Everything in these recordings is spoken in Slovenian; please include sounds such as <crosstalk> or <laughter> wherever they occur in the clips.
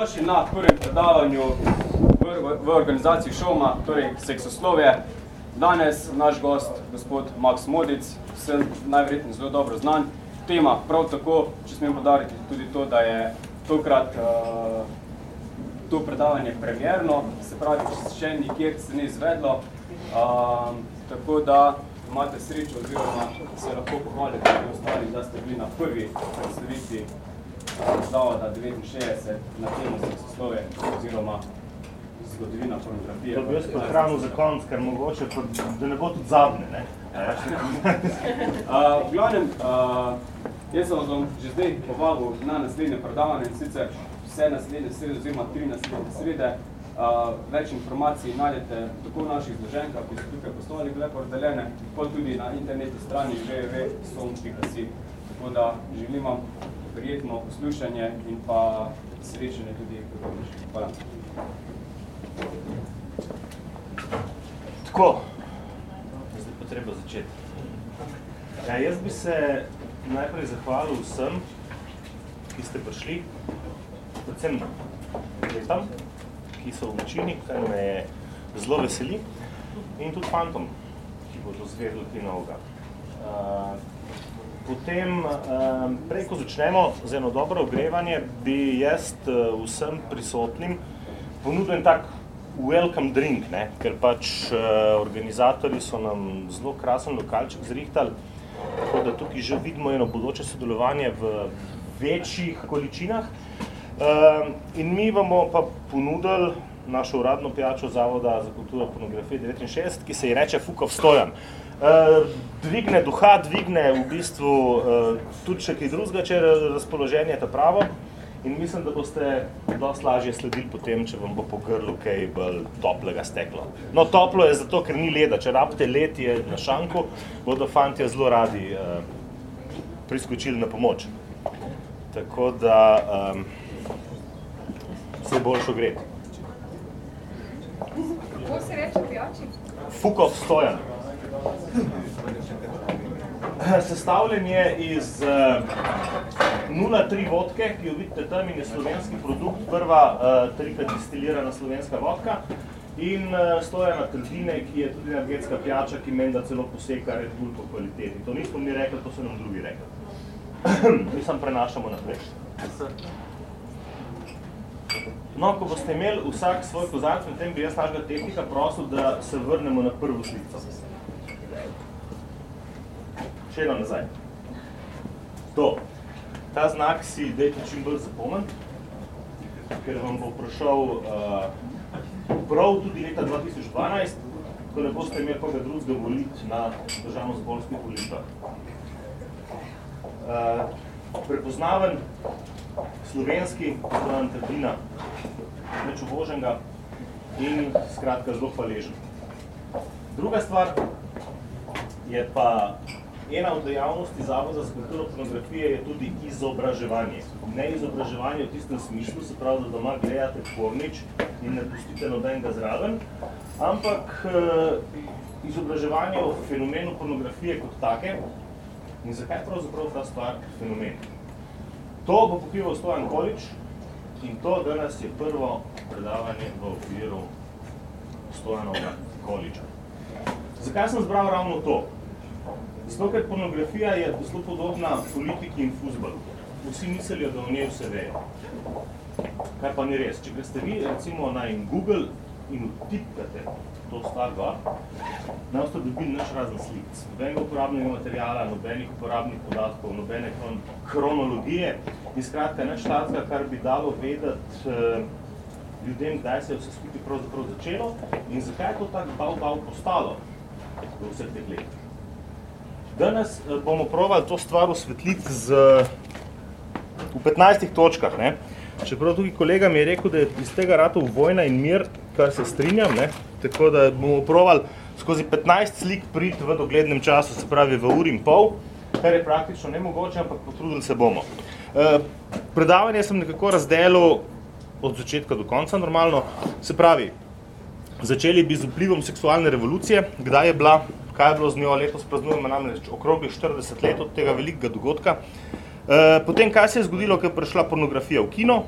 dobrodošli na prvem predavanju v, v organizaciji Šoma, torej Seksoslovje. Danes naš gost, gospod Max Modic, sem najverjetno zelo dobro znan. Tema prav tako, če smem podariti tudi to, da je tokrat uh, to predavanje premjerno, se pravi, še nikjer se ni izvedlo, uh, tako da imate srečo oziroma se lahko pohvalite pri ostalih, da ste bili na prvi predstavitvi Zavoda 69 na temo seksoslove oziroma zgodovina pornografije. To bi jaz podhranil za konc, ker mogoče, da ne bo tudi zadnje, ne? uh, <laughs> v glavnem, uh, jaz sem vam že zdaj povabil na naslednje predavanje, sicer vse naslednje srede, oziroma tri naslednje srede. Uh, več informacij najdete tako v naših zloženkah, ki so tukaj postavili lepo razdeljene, kot tudi na internetni strani www.som.si. Tako da želim vam prijetno poslušanje in pa srečanje tudi prihodniš. Hvala. Tako, zdaj pa treba začeti. Ja, jaz bi se najprej zahvalil vsem, ki ste prišli, predvsem letam, ki so v večini, kar me zelo veseli, in tudi fantom, ki bodo zvedeli kaj novega. Uh, potem, um, prej ko začnemo z eno dobro ogrevanje, bi jaz uh, vsem prisotnim ponudil en tak welcome drink, ne? ker pač uh, organizatorji so nam zelo krasen lokalček zrihtali, tako da tukaj že vidimo eno bodoče sodelovanje v večjih količinah. Uh, in mi bomo pa ponudili našo uradno pijačo Zavoda za kulturo pornografije 69, ki se ji reče Fukov Stojan. Uh, dvigne duha, dvigne v bistvu uh, tudi še kaj drugega, če je razpoloženje ta pravo. In mislim, da boste dosti lažje sledili potem, če vam bo po grlu kaj bolj toplega steklo. No, toplo je zato, ker ni leda. Če rabite led je na šanku, bodo fantje zelo radi uh, priskočili na pomoč. Tako da um, se boljšo greti. Kako se reče pijači? Fukov stojan. Sestavljen je iz uh, 0,3 vodke, ki jo vidite tam in je slovenski produkt, prva uh, trikrat distilirana slovenska vodka in uh, stojana trdine, ki je tudi energetska pijača, ki menda celo poseka Red Bull po kvaliteti. To nismo mi rekli, to so nam drugi rekli. <clears throat> mi sam prenašamo naprej. No, ko boste imeli vsak svoj kozarc, na tem bi jaz našega tehnika prosil, da se vrnemo na prvo slico. Še eno nazaj. To. Ta znak si dejte čim bolj zapomniti, ker vam bo prišel uh, prav tudi leta 2012, ko ne boste imeli koga drugega voliti na državno-zborskih volitvah. Uh, prepoznaven slovenski, poznaven trdina, več uvoženega in skratka zelo hvaležen. Druga stvar je pa ena od dejavnosti Zavoda za kulturo pornografije je tudi izobraževanje. Ne izobraževanje v tistem smislu, se pravi, da doma gledate pornič in ne pustite nobenega zraven, ampak eh, izobraževanje o fenomenu pornografije kot take in zakaj pravzaprav ta stvar fenomen. To bo pokrival Stojan Količ in to danes je prvo predavanje v okviru Stojanova Količa. Zakaj sem zbral ravno to? Zato, ker pornografija je zelo podobna politiki in fuzbalu. Vsi mislijo, da v njej vse vejo. Kaj pa ni res? Če greste vi recimo na in Google in vtipkate to stvar gor, ne boste dobili nič razen slic. Nobenega uporabnega materijala, nobenih uporabnih podatkov, nobene kronologije in skratka nič takega, kar bi dalo vedeti eh, ljudem, kdaj se je vse skupaj pravzaprav začelo in zakaj je to tako bav-bav postalo v vseh teh letih. Danes eh, bomo probali to stvar osvetliti z, v 15 točkah. Ne? Čeprav tudi kolega mi je rekel, da je iz tega ratov vojna in mir, kar se strinjam, ne? tako da bomo probali skozi 15 slik priti v doglednem času, se pravi v uri in pol, kar je praktično nemogoče, ampak potrudili se bomo. E, predavanje sem nekako razdelil od začetka do konca normalno, se pravi, začeli bi z vplivom seksualne revolucije, kdaj je bila, kaj je bilo z njo, letos praznujemo namreč okroglih 40 let od tega velikega dogodka. E, potem, kaj se je zgodilo, ko je prišla pornografija v kino,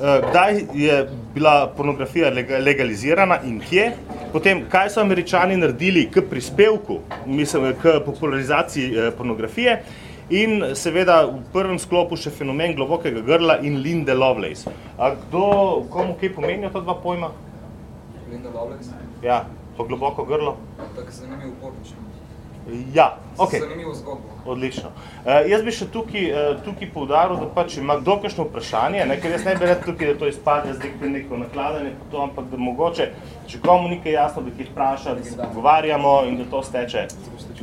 eh, kdaj je bila pornografija lega- legalizirana in kje, potem kaj so američani naredili k prispevku, mislim, k popularizaciji eh, pornografije in seveda v prvem sklopu še fenomen globokega grla in Linde Lovelace. A kdo, komu kaj pomenijo ta dva pojma? Linda Lovelace, Ja, to globoko grlo? tako zanimiv pornič. Ja, ok. Zanimivo zgodbo. Odlično. Uh, jaz bi še tukaj, uh, tukaj poudaril, da pač ima kdo kakšno vprašanje, ne, ker jaz ne bi rekel tukaj, da to izpade zdaj kot neko nakladanje, pa to, ampak da mogoče, če komu nekaj jasno, da jih vpraša, da se pogovarjamo in da to steče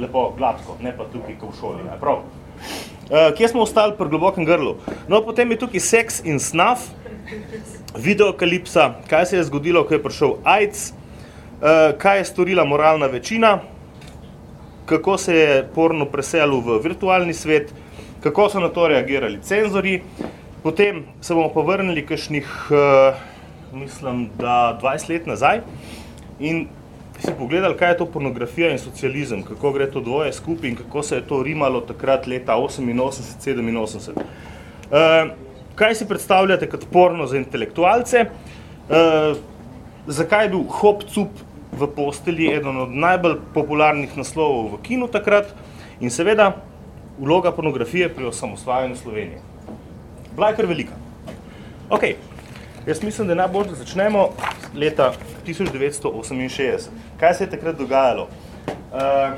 lepo gladko, ne pa tukaj, kot v šoli. Ne, prav. Uh, kje smo ostali pri globokem grlu? No, potem je tukaj seks in snaf, videokalipsa, kaj se je zgodilo, ko je prišel AIDS, kaj je storila moralna večina, kako se je porno preselil v virtualni svet, kako so na to reagirali cenzori. Potem se bomo pa vrnili kakšnih, uh, mislim, da 20 let nazaj in si pogledali, kaj je to pornografija in socializem, kako gre to dvoje skupaj in kako se je to rimalo takrat leta 88, 87. Uh, kaj si predstavljate kot porno za intelektualce? Uh, zakaj je bil Hop Cup v postelji eden od najbolj popularnih naslovov v kinu takrat in seveda vloga pornografije pri osamosvajanju Slovenije. Bila je kar velika. Ok, jaz mislim, da je najbolj, da začnemo leta 1968. Kaj se je takrat dogajalo? Uh,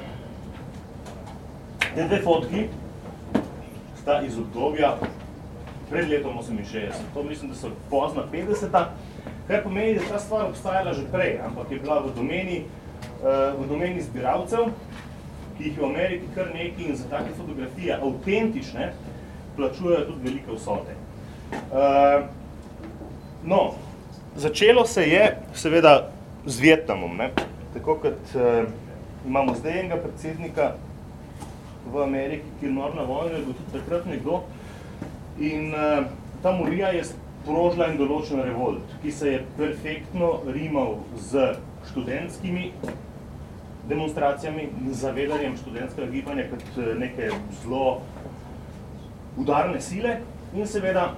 te dve fotki sta iz obdobja pred letom 68. To mislim, da so pozna 50-ta, kar pomeni, da je ta stvar obstajala že prej, ampak je bila v domeni, uh, v domeni zbiralcev, ki jih je v Ameriki kar nekaj in za take fotografije avtentične plačujejo tudi velike vsote. Uh, no, začelo se je seveda z Vietnamom, ne? tako kot uh, imamo zdaj enega predsednika v Ameriki, ki je nor na vojno, je bil tudi takrat nekdo, In ta morija je sprožila en določen revolt, ki se je perfektno rimal z študentskimi demonstracijami, zavedanjem študentskega gibanja kot eh, neke zelo udarne sile. In seveda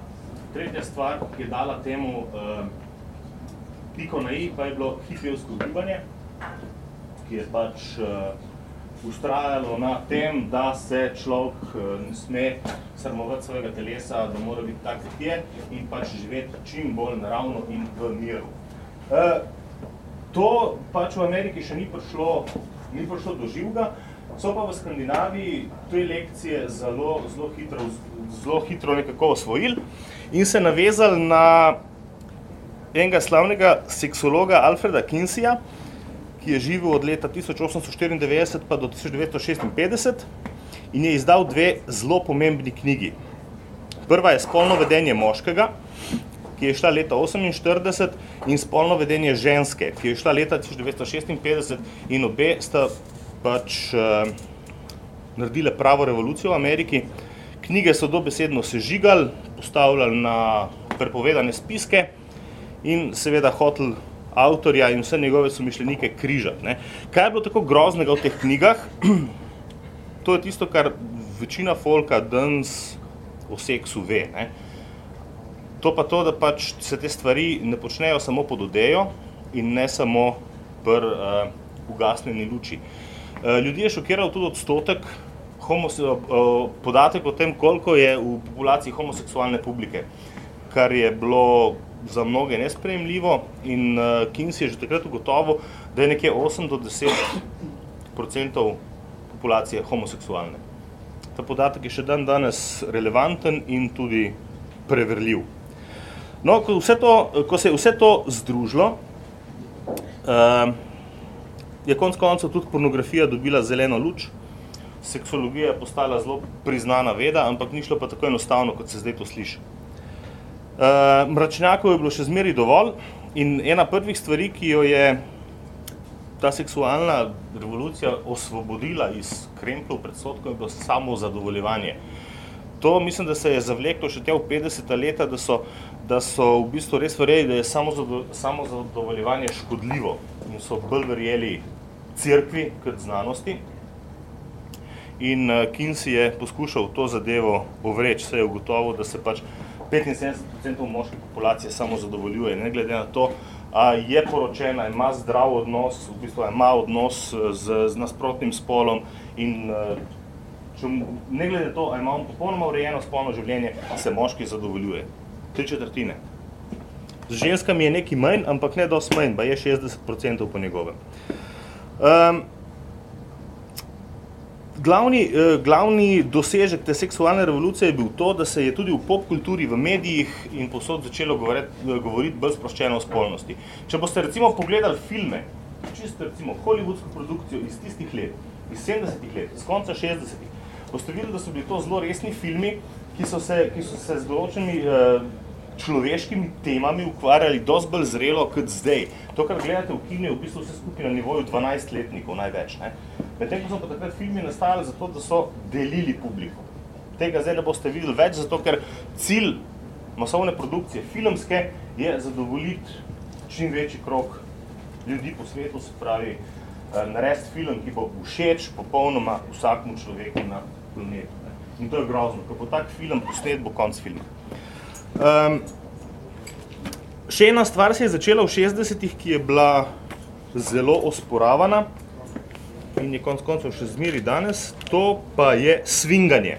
tretja stvar, ki je dala temu uh, piko na i, pa je bilo hipijevsko gibanje, ki je pač uh, ustrajalo na tem, da se človek eh, ne sme sramovati svojega telesa, da mora biti tak, kot je in pač živeti čim bolj naravno in v miru. Uh, to pač v Ameriki še ni prišlo, ni prišlo do živega, so pa v Skandinaviji te lekcije zelo, zelo, hitro, zelo hitro nekako osvojili in se navezali na enega slavnega seksologa Alfreda Kinseyja, ki je živel od leta 1894 pa do 1956 in je izdal dve zelo pomembni knjigi. Prva je Spolno vedenje moškega, ki je šla leta 48 in Spolno vedenje ženske, ki je šla leta 1956 in obe sta pač uh, naredile pravo revolucijo v Ameriki. Knjige so dobesedno sežigali, postavljali na prepovedane spiske in seveda hoteli avtorja in vse njegove somišljenike križati. Ne. Kaj je bilo tako groznega v teh knjigah? <clears throat> to je tisto, kar večina folka danes o seksu ve. Ne. To pa to, da pač se te stvari ne počnejo samo pod odejo in ne samo pri uh, ugasnjeni luči. Uh, ljudi je šokiral tudi odstotek, homose, uh, podatek o tem, koliko je v populaciji homoseksualne publike, kar je bilo za mnoge nesprejemljivo in uh, Kins je že takrat ugotovil, da je nekje 8 do 10 odstotkov populacije homoseksualne. Ta podatek je še dan danes relevanten in tudi preverljiv. No, ko, vse to, ko se je vse to združilo, uh, je konc koncev tudi pornografija dobila zeleno luč, seksologija je postala zelo priznana veda, ampak ni šlo pa tako enostavno, kot se zdaj to sliši. Uh, mračnjakov je bilo še zmeri dovolj in ena prvih stvari, ki jo je ta seksualna revolucija osvobodila iz kremplov predsotkov, je bilo samo zadovoljevanje. To mislim, da se je zavleklo še tja v 50. leta, da so, da so v bistvu res verjeli, da je samo, zado, samo zadovoljevanje škodljivo in so bolj verjeli cerkvi kot znanosti. In uh, Kinsey je poskušal to zadevo povreči, se je ugotovil, da se pač 75% moške populacije samo zadovoljuje, ne glede na to, a je poročena, ima zdrav odnos, v bistvu ima odnos z, z nasprotnim spolom in če, ne glede na to, a ima on popolnoma urejeno spolno življenje, se moški zadovoljuje. Tri četrtine. Z ženskami je nekaj manj, ampak ne dosti manj, pa je 60% po njegovem. Um, glavni, eh, glavni dosežek te seksualne revolucije je bil to, da se je tudi v popkulturi, v medijih in posod začelo govoriti, govoriti bolj sproščeno o spolnosti. Če boste recimo pogledali filme, čisto recimo hollywoodsko produkcijo iz tistih let, iz 70-ih let, iz konca 60-ih, boste videli, da so bili to zelo resni filmi, ki so se, ki so se z določenimi eh, človeškimi temami ukvarjali dosti bolj zrelo kot zdaj. To, kar gledate v kinu, je v bistvu vse skupaj na nivoju 12-letnikov največ. Medtem ko so pa takrat filmi nastajali zato, da so delili publiko. Tega zdaj ne boste videli več, zato ker cilj masovne produkcije, filmske, je zadovoljiti čim večji krok ljudi po svetu, se pravi, eh, narediti film, ki bo všeč popolnoma vsakmu človeku na planetu. Ne? In to je grozno, ko bo tak film posnet, bo konc filma. Um, še ena stvar se je začela v 60-ih, ki je bila zelo osporavana in je konc koncev še zmeri danes, to pa je svinganje.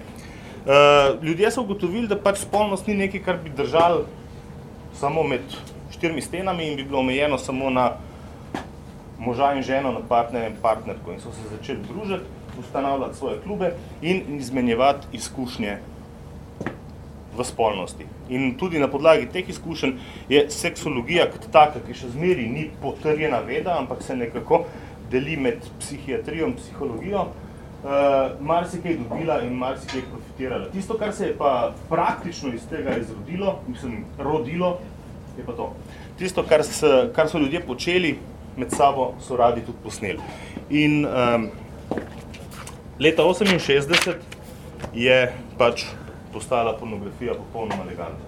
Uh, ljudje so ugotovili, da pač spolnost ni nekaj, kar bi držali samo med štirimi stenami in bi bilo omejeno samo na moža in ženo, na partnerja in partnerko. In so se začeli družiti, ustanavljati svoje klube in izmenjevati izkušnje v spolnosti. In tudi na podlagi teh izkušenj je seksologija kot taka, ki še zmeri ni potrjena veda, ampak se nekako deli med psihiatrijo in psihologijo, uh, marsikaj dobila in marsikaj profitirala. Tisto, kar se je pa praktično iz tega izrodilo, mislim, rodilo, je pa to. Tisto, kar, s, kar so ljudje počeli med sabo, so radi tudi posneli. In um, leta 68 je pač postala pornografija popolnoma legalna.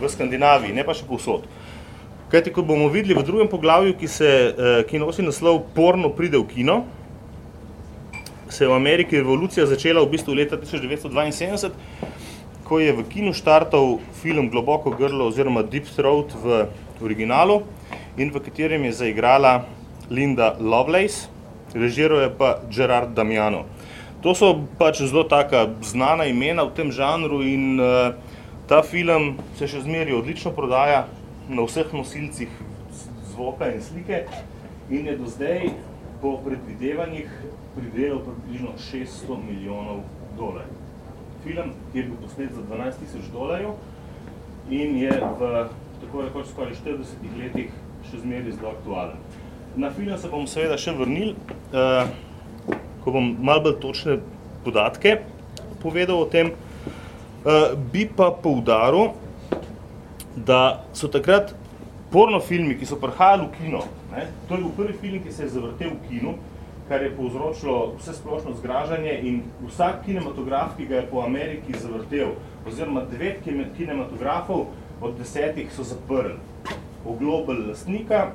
V Skandinaviji, ne pa še povsod. Kajti, ko bomo videli v drugem poglavju, ki, se, eh, ki nosi naslov Porno pride v kino, se je v Ameriki revolucija začela v bistvu leta 1972, ko je v kinu štartal film Globoko grlo oziroma Deep Throat v originalu in v katerem je zaigrala Linda Lovelace, režiral je pa Gerard Damiano. To so pač zelo taka znana imena v tem žanru in uh, ta film se še zmeri odlično prodaja na vseh nosilcih zvoka in slike in je do zdaj po predvidevanjih pridelal približno 600 milijonov dolarjev. Film, ki je bil posnet za 12 tisoč dolarjev in je v tako rekoč skoraj 40 letih še zmeri zelo aktualen. Na film se bom seveda še vrnil. Uh, ko bom malo bolj točne podatke povedal o tem, uh, bi pa poudaril, da so takrat pornofilmi, ki so prihajali v kino, ne, to je bil prvi film, ki se je zavrtel v kinu, kar je povzročilo vse splošno zgražanje in vsak kinematograf, ki ga je po Ameriki zavrtel, oziroma devet kinematografov od desetih so zaprli. Oglobili lastnika,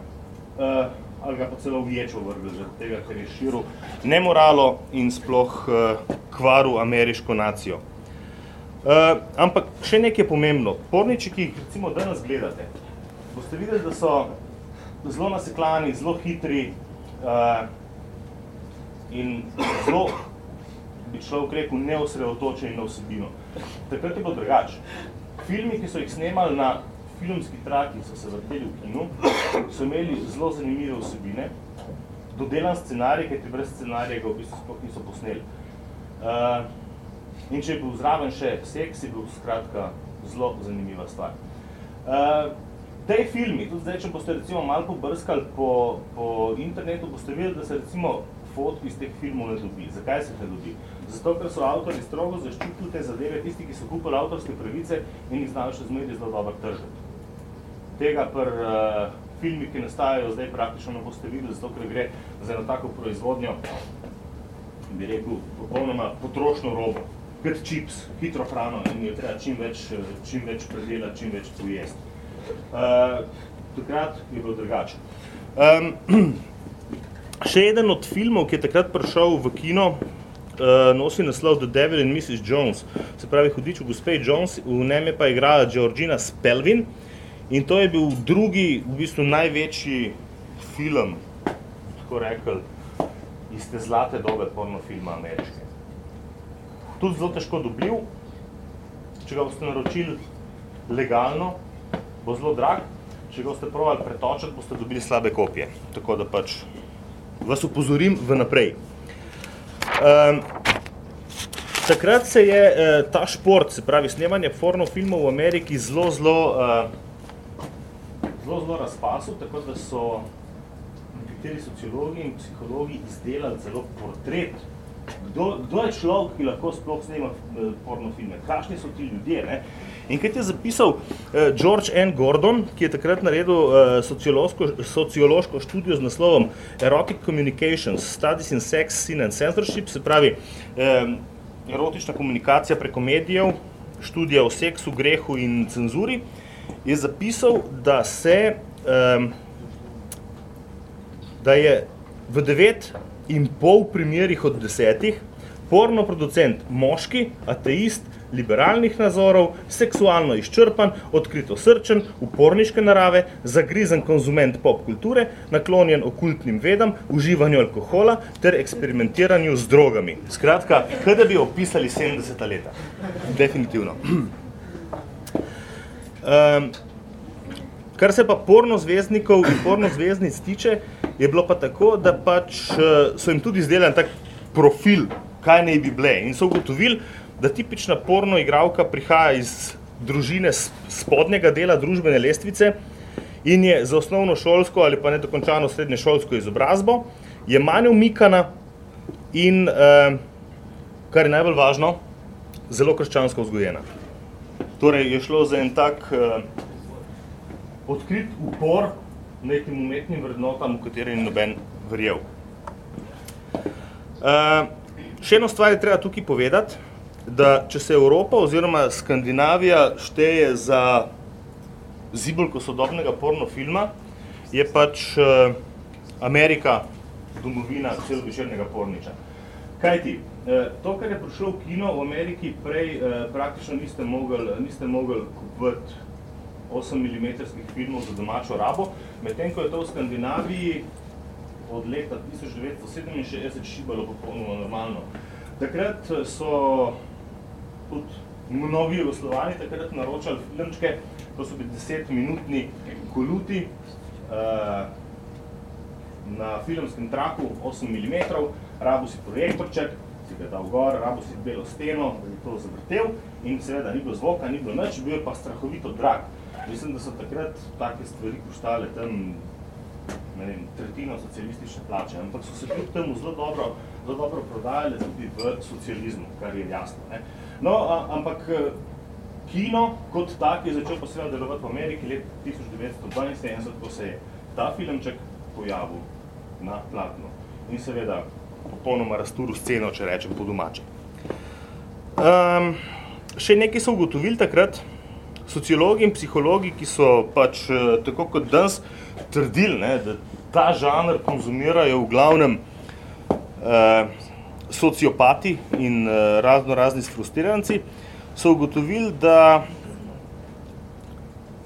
uh, ali ga pa celo v ječo vrgli, zaradi tega, ker je širil nemoralo in sploh uh, kvaril ameriško nacijo. Uh, ampak še nekaj pomembno. Porniči, ki jih recimo danes gledate, boste videli, da so zelo naseklani, zelo hitri uh, in zelo, bi človek rekel, neosredotočeni na vsebino. Takrat je bilo drugače. Filmi, ki so jih snemali na filmski traki so se vrteli v kinu, so imeli zelo zanimive vsebine, dodelan scenarij, kajti brez scenarija ga v bistvu sploh niso posneli. Uh, in če je bil zraven še seks, je bil skratka zelo zanimiva stvar. Uh, tej filmi, tudi zdaj, če boste recimo malo pobrskali po, po internetu, boste videli, da se recimo fotk iz teh filmov ne dobi. Zakaj se ne dobi? Zato, ker so avtori strogo zaščitili te zadeve, tisti, ki so kupili avtorske pravice in jih znajo še zmeri zelo dobro tržiti tega pri uh, filmi, ki nastajajo zdaj praktično ne boste videli, zato ker gre za eno tako proizvodnjo, bi rekel, popolnoma potrošno robo, kot čips, hitro hrano in jo treba čim več, čim več predelati, čim več pojesti. Uh, takrat je bilo drugače. Um, <clears throat> še eden od filmov, ki je takrat prišel v kino, uh, nosi naslov The Devil and Mrs. Jones, se pravi Hudič v gospe Jones, v njem je pa igrala Georgina Spelvin in to je bil drugi, v bistvu največji film, tako rekel, iz te zlate dobe pornofilma ameriške. Tudi zelo težko dobljiv, če ga boste naročili legalno, bo zelo drag, če ga boste provali pretočiti, boste dobili slabe kopije. Tako da pač vas upozorim vnaprej. Um, takrat se je uh, ta šport, se pravi snemanje pornofilmov v Ameriki, zelo, zelo, uh, zelo, zelo razpasil, tako da so nekateri sociologi in psihologi izdelali celo portret Kdo, kdo je človek, ki lahko sploh snema eh, pornofilme? Kakšni so ti ljudje? Ne? In kaj je zapisal uh, George N. Gordon, ki je takrat naredil uh, sociološko, sociološko študijo z naslovom Erotic Communications, Studies in Sex, Sin and Censorship, se pravi um, erotična komunikacija preko medijev, študija o seksu, grehu in cenzuri, je zapisal, da se um, da je v devet in pol primerih od desetih porno producent moški, ateist, liberalnih nazorov, seksualno izčrpan, odkrito srčen, uporniške narave, zagrizen konzument pop kulture, naklonjen okultnim vedam, uživanju alkohola ter eksperimentiranju z drogami. Skratka, kada bi opisali 70 leta. Definitivno. Um, kar se pa porno zvezdnikov in porno zvezdnic tiče, je bilo pa tako, da pač uh, so jim tudi izdelali tak profil, kaj naj bi bile. In so ugotovili, da tipična porno igralka prihaja iz družine spodnjega dela družbene lestvice in je za osnovno šolsko ali pa nedokončano srednje šolsko izobrazbo, je manj umikana in, uh, kar je najbolj važno, zelo krščansko vzgojena. Torej je šlo za en tak uh, odkrit upor nekim umetnim vrednotam, v kateri ni noben verjel. Uh, še eno stvar je treba tukaj povedati, da če se Evropa oziroma Skandinavija šteje za zibelko sodobnega pornofilma, je pač uh, Amerika domovina celovečernega porniča. Kaj ti? To, kar je prišlo v kino v Ameriki, prej praktično niste mogli, niste mogli kupiti 8 mm filmov za domačo rabo, medtem ko je to v Skandinaviji od leta 1967 šibalo popolnoma normalno. Takrat so tudi mnogi Jugoslovani takrat naročali filmčke, to so bili 10-minutni koluti uh, na filmskem traku 8 mm, rabo si projektorček, si ga dal gor, rabo si belo steno, da bi to zavrtel in seveda ni bilo zvoka, ni bilo nič, bil je pa strahovito drag. Mislim, da so takrat take stvari koštale tam ne vem, tretjino socialistične plače, ampak so se kljub temu zelo dobro, zelo dobro prodajale tudi v socializmu, kar je jasno. Ne. No, a, ampak eh, kino kot tak je začel posebno delovati v Ameriki let 1972, ko se je ta filmček pojavil na platnu in seveda popolnoma razturil sceno, če rečem po domače. Um, še nekaj so ugotovili takrat, sociologi in psihologi, ki so pač eh, tako kot danes trdili, ne, da ta žanr konzumirajo v glavnem eh, sociopati in eh, razno razni sfrustiranci, so ugotovili, da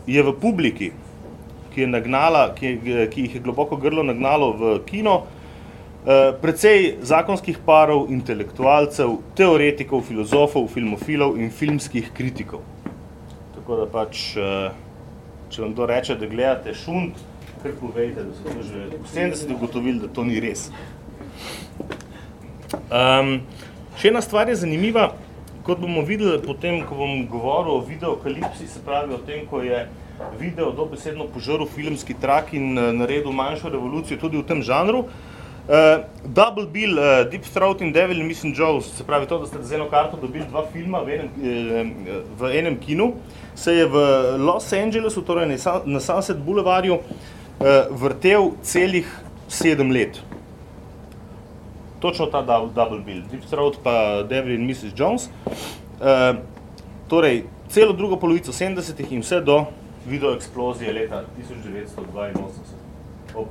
je v publiki, ki, je nagnala, ki, ki jih je globoko grlo nagnalo v kino, eh, precej zakonskih parov, intelektualcev, teoretikov, filozofov, filmofilov in filmskih kritikov. Tako da pač, eh, če vam to reče, da gledate šunt, kar povejte, da so to že v 70 ugotovili, da to ni res. Um, še ena stvar je zanimiva, kot bomo videli potem, ko bom govoril o videokalipsi, se pravi o tem, ko je video dobesedno požaril filmski trak in uh, naredil manjšo revolucijo tudi v tem žanru. Uh, double bill, uh, Deep Throat in Devil in Missing Joe, se pravi to, da ste z eno karto dobili dva filma v enem, uh, v enem kinu, se je v Los Angelesu, torej na Sunset Boulevardju, uh, vrtel celih sedem let. Točno ta double bill, Deep Throat pa Devil in Mrs. Jones. Uh, torej, celo drugo polovico 70-ih in vse do video eksplozije leta 1982 ob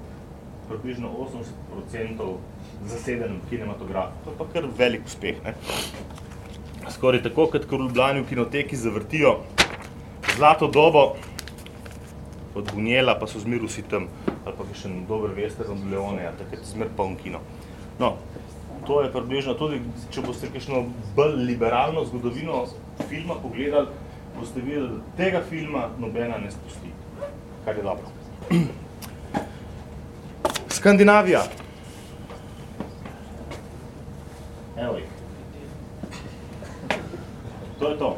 približno 80% zaseden kinematograf. To je pa kar velik uspeh. Ne? Skoraj tako, kot ko v Ljubljani v kinoteki zavrtijo zlato dobo od Bunjela, pa so zmer vsi tam, ali pa še en dober western od Leoneja, takrat zmer poln kino. No, to je približno tudi, če boste kakšno bolj liberalno zgodovino filma pogledali, boste videli, da tega filma nobena ne spusti, kar je dobro. Skandinavija. Evo jih. To je to.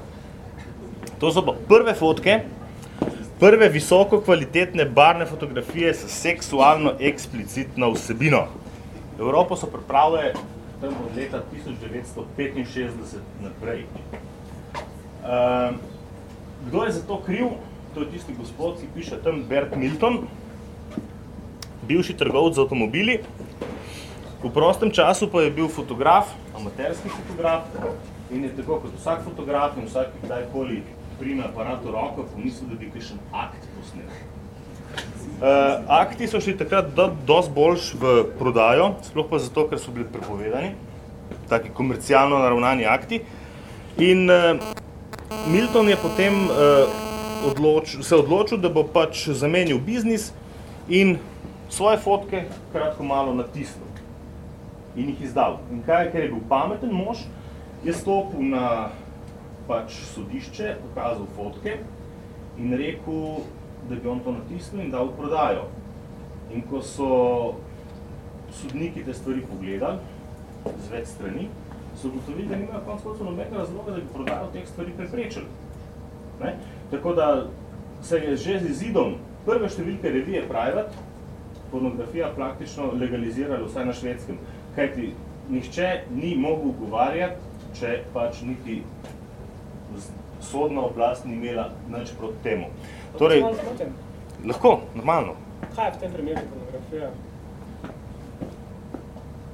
To so pa prve fotke, prve visoko kvalitetne barne fotografije s seksualno eksplicitno vsebino. Evropo so pripravile tam od leta 1965 naprej. Uh, kdo je za to kriv? To je tisti gospod, ki piše tam Bert Milton, bivši trgovec z avtomobili. V prostem času pa je bil fotograf, amaterski fotograf in je tako kot vsak fotograf in vsak, ki kdajkoli prime aparat v roko, pomislil, da bi kakšen akt posnel. Uh, akti so šli takrat do, dosti boljš v prodajo, sploh pa zato, ker so bili prepovedani, taki komercialno naravnani akti. In uh, Milton je potem uh, odloč, se odločil, da bo pač zamenil biznis in svoje fotke kratko malo natisnil in jih izdal. In kaj, ker je bil pameten mož, je stopil na pač sodišče, pokazal fotke in rekel, da bi on to natisnil in dal v prodajo. In ko so sodniki te stvari pogledali z več strani, so ugotovili, da nimajo konc koncev nobenega razloga, da bi prodajo teh stvari preprečili. Ne? Tako da se je že z izidom prve številke revije Private pornografija praktično legalizirala vsaj na švedskem. Kajti nihče ni mogel ugovarjati, če pač niti sodna oblast ni imela nič proti temu. Torej, lahko, normalno. Kaj je v tem primeru pornografija?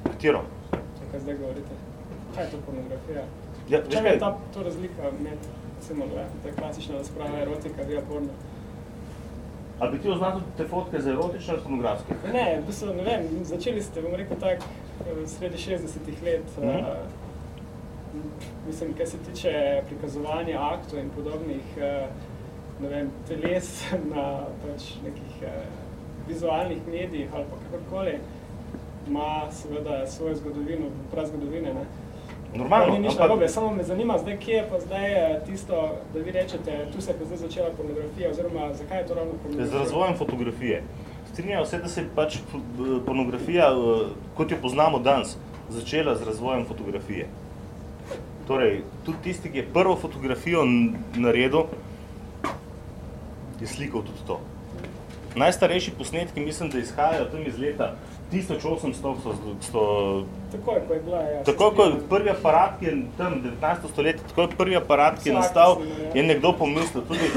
Katero? Kaj zdaj govorite? Kaj je to pornografija? Ja, čem je ta, to razlika med, recimo, ta klasična razprava erotika, via porno? Ali bi ti označil te fotke za erotične ali pornografske? Ne, v bistvu, ne vem, začeli ste, bom rekel tak, eh, sredi 60-ih let, Mhm. uh, mislim, kar se tiče prikazovanja aktov in podobnih, uh, ne vem, teles <laughs> na pač nekih uh, vizualnih medijih ali pa kakorkoli, ima seveda svojo zgodovino, prazgodovine, ne. Normalno, Ni nič ampak- narobe, samo me zanima zdaj, kje je pa zdaj eh, tisto, da vi rečete, tu se je pa zdaj začela pornografija, oziroma zakaj je to ravno pornografija? Z razvojem fotografije. Strinjajo se, da se pač b- pornografija, eh, kot jo poznamo danes, začela z razvojem fotografije. Torej, tudi tisti, ki je prvo fotografijo naredil, je slikal tudi to. Najstarejši posnetki, mislim, da izhajajo tam iz leta 1800, so, so Takoj, ko je bila, ja. Tako ko je strinjam. prvi aparat, ki je tam 19. stoletje, tako je prvi aparat, ki je nastal, si, ja. je nekdo pomislil, tudi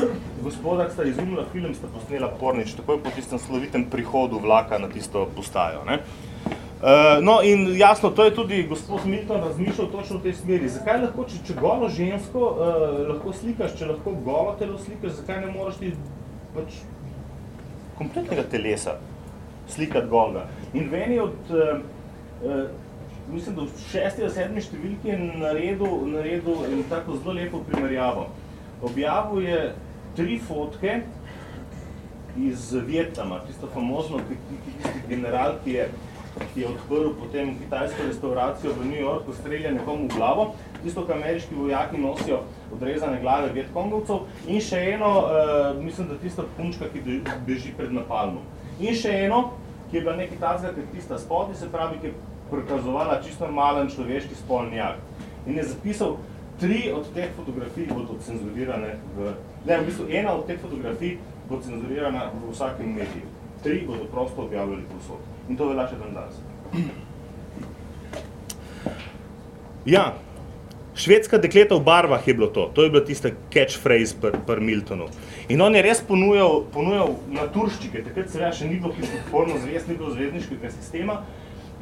gospoda, ki sta izumila film, sta posnela pornič, takoj po tistem slovitem prihodu vlaka na tisto postajo. Ne? Uh, no in jasno, to je tudi gospod Milton razmišljal točno v tej smeri. Zakaj lahko, če, če golo žensko uh, lahko slikaš, če lahko golo telo slikaš, zakaj ne moreš ti pač kompletnega telesa slikati golega. In v eni od, uh, uh, mislim, da v šesti ali sedmi številki je naredil, naredil eno tako zelo lepo primerjavo. Objavil je tri fotke iz Vietnama, tisto famozno, tisti general, ki je, ki je odprl potem kitajsko restauracijo v New Yorku, strelja nekomu v glavo, tisto, ko ameriški vojaki nosijo odrezane glave Vietkongovcev in še eno, uh, mislim, da tista punčka, ki beži pred napalmom. In še eno, ki je bila nekaj takega, kot tista spodnji, se pravi, ki je prikazovala čisto normalen človeški spolni akt. In je zapisal, tri od teh fotografij bodo cenzurirane v, ne, v bistvu ena od teh fotografij bo cenzurirana v vsakem mediju. Tri bodo prosto objavljali povsod. In to velja še dan danes. Ja, švedska dekleta v barvah je bilo to. To je bila tista catchphrase pri pr Miltonu. In on je res ponujal, ponujal naturščike, takrat se še ni bilo porno zvezd, ni bilo zvezdniškega sistema.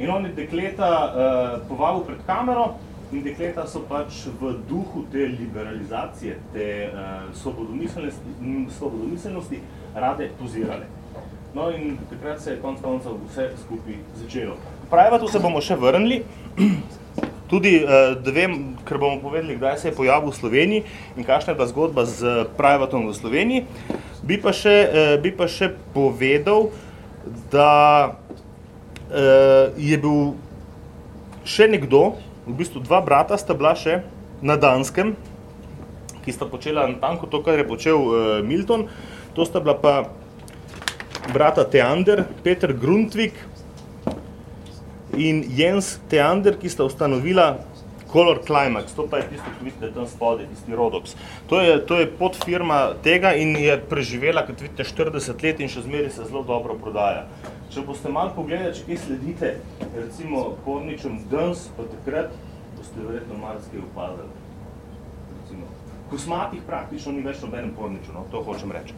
In on je dekleta uh, povabil pred kamero in dekleta so pač v duhu te liberalizacije, te uh, svobodomiselnosti, svobodomiselnosti rade pozirale. No in takrat se je konc koncev vse skupaj začelo. Privatu se bomo še vrnili. Tudi, eh, da vem, ker bomo povedali, kdaj se je pojavil v Sloveniji in kakšna je bila zgodba z Privatom v Sloveniji, bi pa še, eh, bi pa še povedal, da eh, je bil še nekdo, v bistvu dva brata sta bila še na Danskem, ki sta počela natanko to, kar je počel Milton. To sta bila pa brata Teander, Peter Grundtvig in Jens Teander, ki sta ustanovila Color Climax, to pa je tisto, ki vidite tam spodaj, tisti Rodox. To je, to je podfirma tega in je preživela, kot vidite, 40 let in še zmeraj se zelo dobro prodaja. Če boste malo pogledali, če kaj sledite, recimo Korničem danes, pa takrat boste verjetno marsikaj opazili. Recimo, kosmatih praktično ni več nobenem Korniču, no, to hočem reči.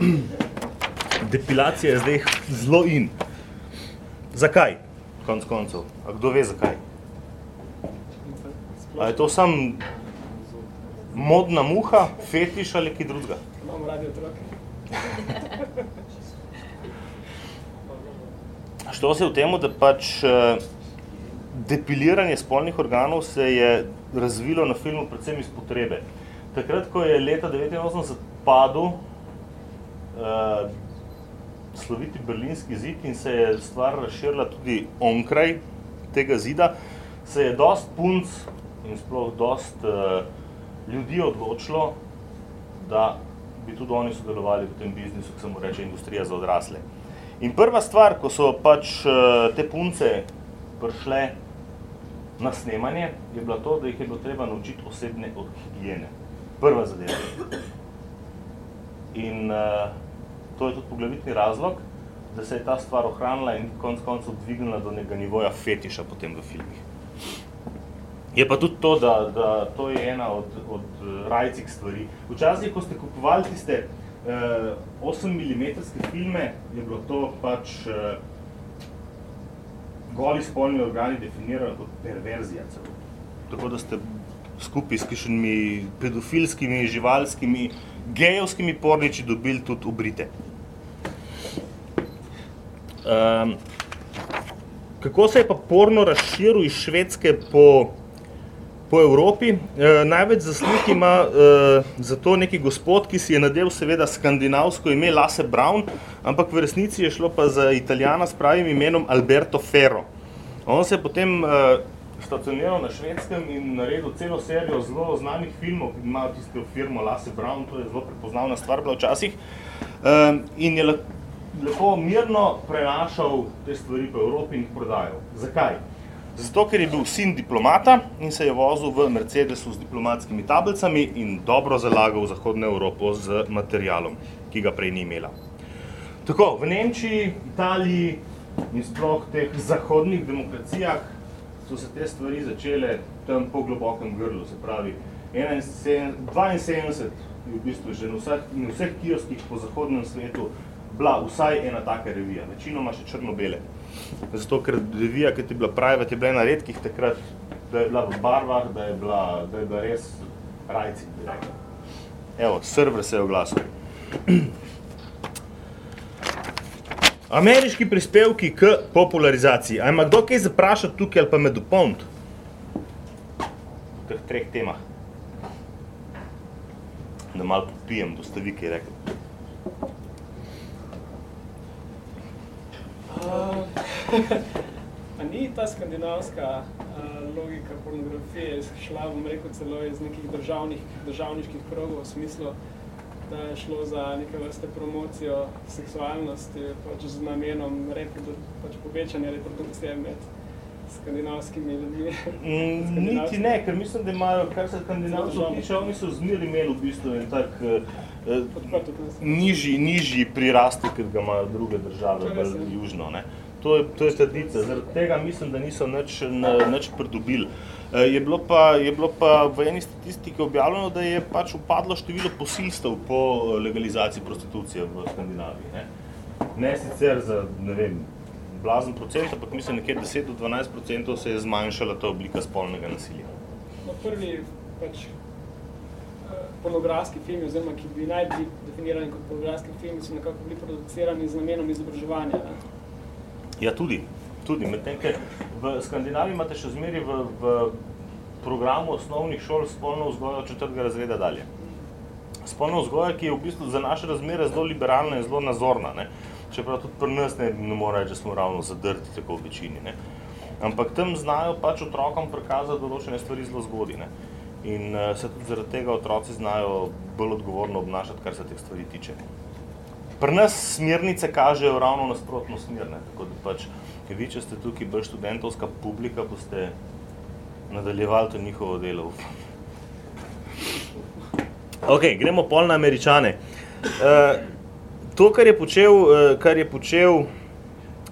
<clears throat> Depilacija je zdaj zelo in. Zakaj? Konc koncev. A kdo ve zakaj? A je to sam modna muha, fetiš ali kaj drugega? Imamo radi otroke. <laughs> Što se v temu, da pač eh, depiliranje spolnih organov se je razvilo na filmu predvsem iz potrebe. Takrat, ko je leta 1989 padel uh, sloviti berlinski zid in se je stvar razširila tudi onkraj tega zida, se je dost punc in sploh dost uh, ljudi odločilo, da bi tudi oni sodelovali v tem biznisu, ki se mu reče industrija za odrasle. In prva stvar, ko so pač uh, te punce prišle na snemanje, je bila to, da jih je bilo treba naučiti osebne od higiene. Prva zadeva. In uh, to je tudi poglavitni razlog, da se je ta stvar ohranila in konc koncev dvignila do nekega nivoja fetiša potem v filmih. Je pa tudi to, da, da to je ena od, od rajcih stvari. Včasih, ko ste kupovali tiste uh, 8 mm filme, je bilo to pač uh, goli spolni organi definirano kot perverzija celo. Tako da ste skupaj s kakšnimi pedofilskimi, živalskimi, gejovskimi porniči dobili tudi obrite. Um, kako se je pa porno razširil iz Švedske po, po Evropi? E, največ zaslug ima e, za to neki gospod, ki si je nadel seveda skandinavsko ime Lasse Brown, ampak v resnici je šlo pa za italijana s pravim imenom Alberto Ferro. On se je potem e, stacioniral na švedskem in naredil celo serijo zelo znanih filmov, ki imajo tisto firmo Lasse Brown, to je zelo prepoznavna stvar bila včasih. E, in je lepo mirno prenašal te stvari po Evropi in jih prodajal. Zakaj? Zato, ker je bil sin diplomata in se je vozil v Mercedesu z diplomatskimi tablicami in dobro zalagal Zahodno Evropo z materialom, ki ga prej ni imela. Tako, v Nemčiji, Italiji in sploh teh zahodnih demokracijah so se te stvari začele tam po globokem grlu, se pravi 72 je v bistvu že na vseh, na vseh kioskih po zahodnem svetu bila vsaj ena taka revija, večinoma še črno-bele. Zato, ker revija, ki je bila private, je bila ena redkih takrat, da je bila v barvah, da je bila, da je bila res rajci. Evo, server se je oglasil. Ameriški prispevki k popularizaciji. A ima kdo kaj zaprašati tukaj ali pa me dopolniti? V teh treh temah. Da malo popijem, da ste vi kaj rekli. <laughs> A ni ta skandinavska uh, logika pornografije šla, bom rekel, celo iz nekih državnih, državniških krogov v smislu, da je šlo za neke vrste promocijo seksualnosti pač z namenom reprodu, pač povečanja reprodukcije med skandinavskimi ljudmi. <laughs> Mm, niti ne, ker mislim, da imajo, kar se skandinavcev tiče, oni so zmer imeli v bistvu en tak eh, nižji, nižji prirastek, kot ga imajo druge države, bolj južno. Ne. To je, to je tradicija, zaradi tega mislim, da niso nič, nič pridobili. Eh, je bilo, pa, je bilo pa v eni statistiki objavljeno, da je pač upadlo število posilstev po legalizaciji prostitucije v Skandinaviji. Ne, ne sicer za, ne vem, blazen procent, ampak mislim, nekje 10 do 12 procentov se je zmanjšala ta oblika spolnega nasilja. No, prvi pač, pornografski filmi, oziroma ki bi naj bili definirani kot pornografski filmi, so nekako bili producirani z namenom izobraževanja. Ne? Ja, tudi. tudi. Medtem, ker v Skandinaviji imate še zmeri v, v programu osnovnih šol spolno vzgojo četrtega razreda dalje. Spolna vzgoja, ki je v bistvu za naše razmere zelo liberalna in zelo nazorna. Ne? Čeprav tudi pri nas ne, ne more reči, da smo ravno zadrti tako v večini. Ne? Ampak tam znajo pač otrokom prikazati določene stvari zelo zgodaj. Ne? In uh, se tudi zaradi tega otroci znajo bolj odgovorno obnašati, kar se teh stvari tiče. Pri nas smernice kažejo ravno nasprotno smer, ne? tako da pač, vi, če ste tukaj bolj študentovska publika, boste nadaljevali to njihovo delo. Ok, gremo pol na američane. Uh, to, kar je, počel, uh, kar je počel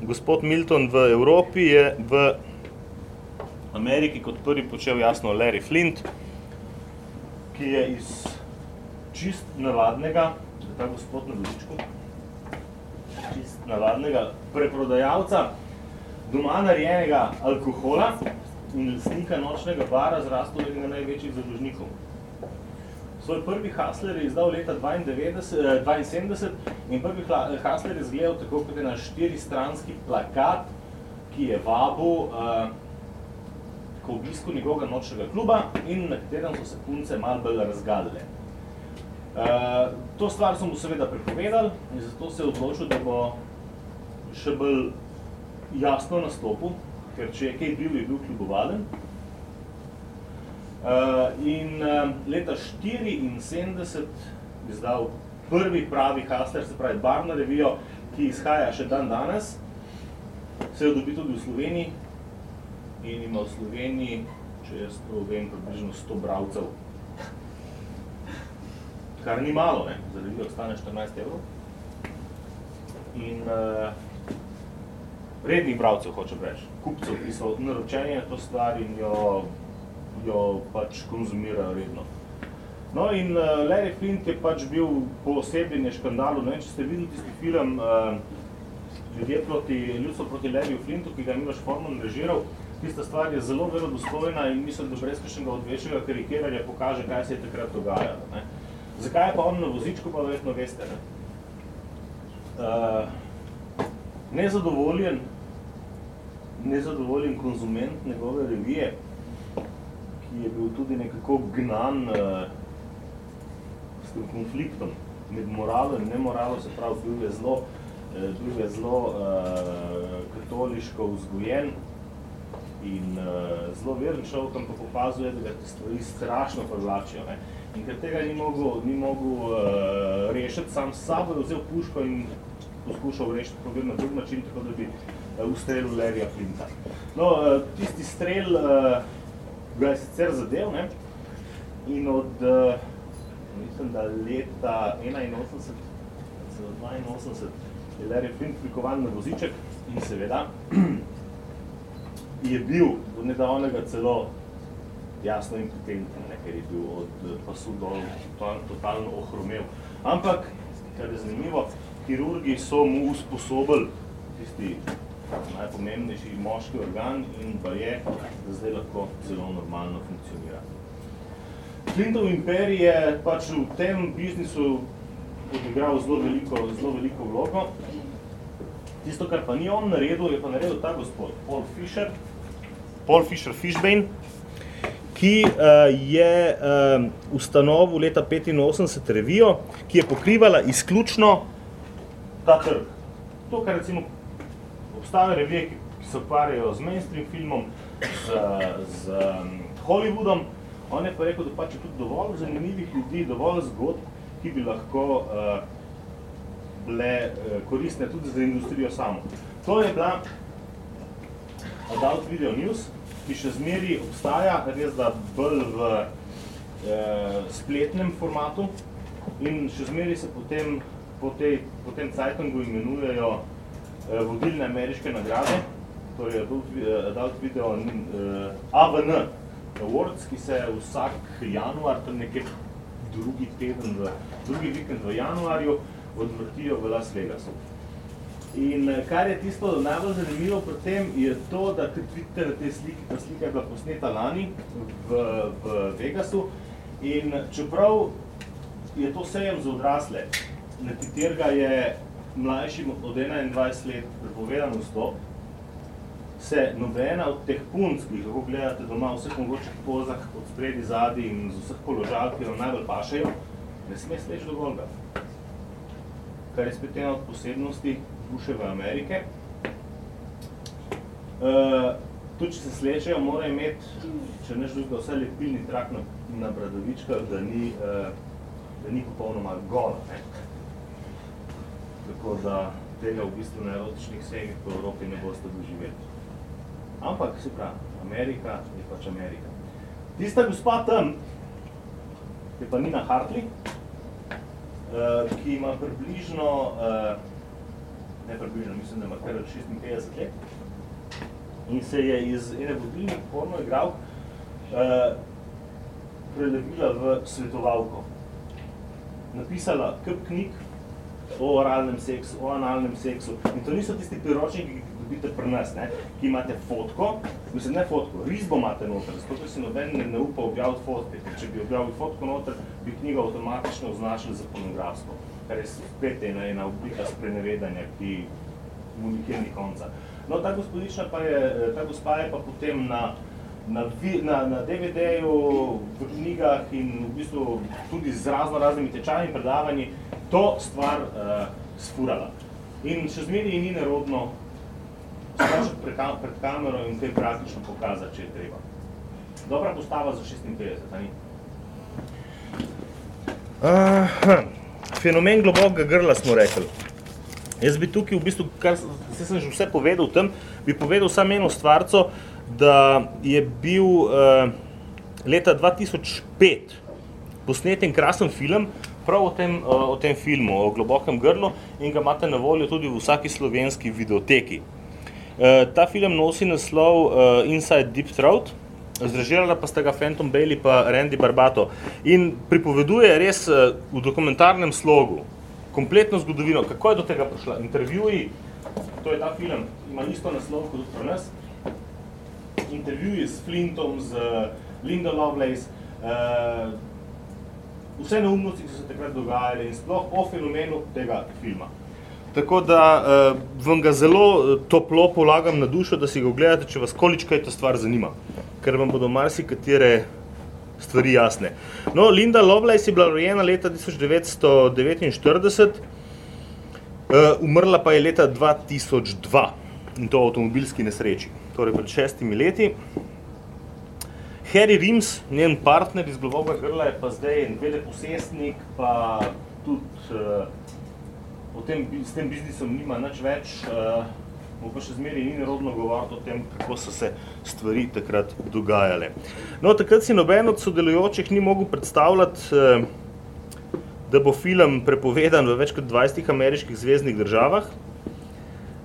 gospod Milton v Evropi, je v Ameriki kot prvi počel jasno Larry Flint, ki je iz čist navadnega, da ta gospod na vodičku, čist navadnega preprodajalca doma narejenega alkohola in lastnika nočnega bara zrastel enega največjih založnikov. Svoj prvi Hasler je izdal leta 92, 72 in prvi Hasler je izgledal tako kot je na štiristranski plakat, ki je vabil uh, k obisku njegovega nočnega kluba in na katerem so se punce malo bolj razgalile. Uh, to stvar so mu seveda prepovedali in zato se je odločil, da bo še bolj jasno nastopil, ker če je kaj bil, je bil klubovalen. Uh, in uh, leta 74 izdal prvi pravi Hasler, se pravi barno revijo, ki izhaja še dan danes. Se jo dobi tudi v Sloveniji in ima v Sloveniji, če jaz to vem, približno 100 bravcev. Kar ni malo, ne? za revijo stane 14 evrov. In uh, rednih bravcev, hočem reči, kupcev, ki so naročeni na to stvar in jo jo pač konzumirajo redno. No in uh, Larry Flint je pač bil po osebni škandalu, ne vem, če ste videli tisti film uh, Ljudje proti, ljudstvo proti Larryju Flintu, ki ga je Miloš Forman režiral, tista stvar je zelo verodostojna in mislim, da brez kakšnega odvečnega karikiranja pokaže, kaj se je takrat dogajalo. Ne. Zakaj je pa on na vozičku, pa verjetno veste. Ne? Uh, nezadovoljen, nezadovoljen konzument njegove revije, ki je bil tudi nekako gnan uh, s tem konfliktom med moralo in nemoralo, se pravi, bil je zelo, uh, bil je zelo uh, katoliško vzgojen in uh, zelo veren človek, ampak opazuje, da ga te stvari strašno privlačijo. Ne? In ker tega ni mogel, ni mogel uh, rešiti, sam s sabo je vzel puško in poskušal rešiti problem na drug način, tako da bi uh, ustrelil Larryja Flinta. No, uh, tisti strel uh, ga je sicer zadev, ne? in od, uh, mislim, da leta 81, 82, je Larry Flint prikovan na voziček in seveda je bil od nedavnega celo jasno impotenten, ne? ker je bil od pasu dol totalno ohromel. Ampak, kar je zanimivo, kirurgi so mu usposobili tisti najpomembnejši moški organ in pa je, da zdaj lahko zelo normalno funkcionira. Flintov imperij je pač v tem biznisu odigral zelo veliko, zelo veliko vlogo. Tisto, kar pa ni on naredil, je pa naredil ta gospod, Paul Fisher, Paul Fisher Fishbane, ki uh, je uh, ustanovil leta 85 revijo, ki je pokrivala izključno ta trg. To, kar recimo obstajajo revije, ki se ukvarjajo z mainstream filmom, z, z um, Hollywoodom. On je pa rekel, da pač je tudi dovolj zanimivih ljudi, dovolj zgodb, ki bi lahko uh, bile uh, koristne tudi za industrijo samo. To je bila Adult Video News, ki še zmeri obstaja, res da bolj v uh, spletnem formatu in še zmeri se potem po, tej, po tem Zeitungu imenujejo uh, vodilne ameriške nagrade, torej Adult, uh, Adult Video uh, AVN Awards, ki se vsak januar, tam nekje drugi teden, v, drugi vikend v januarju, odvrtijo v Las Vegasu. In kar je tisto najbolj zanimivo pri tem, je to, da tudi vidite na tej sliki, ta slika je bila posneta lani v, v Vegasu in čeprav je to sejem za odrasle, na katerega je mlajšim od 21 let prepovedan vstop, se nobena od teh punc, ki jih lahko gledate doma v vseh mogočih pozah, od spredi, zadi in z vseh položaj, ki vam najbolj pašejo, ne sme sleči do Golga. Kar je spet ena od posebnosti Buševe Amerike. Uh, tudi če se slečejo, mora imeti, če ne drugega, vse lepilni trak na, na bradavičkah, da ni, uh, da ni popolnoma gola. Ne? Tako da tega v bistvu na erotičnih sejmih po Evropi ne boste doživeli. Ampak, se pravi, Amerika je pač Amerika. Tista gospa tam, je pa Nina Hartley, uh, ki ima približno, uh, ne približno, mislim, da ima kar 56 let, in se je iz ene vodilnih porno igral uh, prelevila v svetovalko. Napisala kup knjig o oralnem seksu, o analnem seksu. In to niso tisti priročniki, ki dobite pri nas, ne? ki imate fotko, mislim, ne fotko, risbo imate noter, zato ker si noben ne, ne upa objaviti fotke. Ker če bi objavil fotko noter, bi knjigo avtomatično označili za pornografsko. Kar je spet ena, ena oblika sprenevedanja, ki mu nikjer ni konca. No, ta gospodična pa je, ta gospa je pa potem na, na, na, na DVD-ju, v knjigah in v bistvu tudi z razno raznimi tečajnimi predavanji to stvar uh, sfurala. In še zmeri ni nerodno skočiti pred, pred kamero in kaj praktično pokazati, če je treba. Dobra postava za 56, a ni? Uh, fenomen globokega grla smo rekli. Jaz bi tukaj v bistvu, kar se sem že vse povedal tam, bi povedal samo eno stvarco, da je bil uh, leta 2005 posneten krasen film prav o tem, uh, o tem filmu, o globokem grlu in ga imate na voljo tudi v vsaki slovenski videoteki. Uh, ta film nosi naslov uh, Inside Deep Throat, zrežirala pa sta ga Phantom Bailey pa Randy Barbato in pripoveduje res uh, v dokumentarnem slogu, kompletno zgodovino, kako je do tega prišla. Intervjuji, to je ta film, ima isto naslov kot pri nas. Intervjuji s Flintom, z Linda Lovelace, uh, vse neumnosti, ki so se takrat dogajale in sploh o fenomenu tega filma. Tako da uh, vam ga zelo toplo polagam na dušo, da si ga ogledate, če vas količkaj ta stvar zanima, ker vam bodo marsikatere stvari jasne. No, Linda Lovelace je bila rojena leta 1949, uh, umrla pa je leta 2002 in to v avtomobilski nesreči, torej pred šestimi leti. Harry Rims, njen partner iz globokega grla, je pa zdaj en veleposestnik, pa tudi uh, tem, s tem biznisom nima nič več. Uh, mu pa še zmeri ni nerodno govoriti o tem, kako so se stvari takrat dogajale. No, takrat si noben od sodelujočih ni mogel predstavljati, eh, da bo film prepovedan v več kot 20 ameriških zvezdnih državah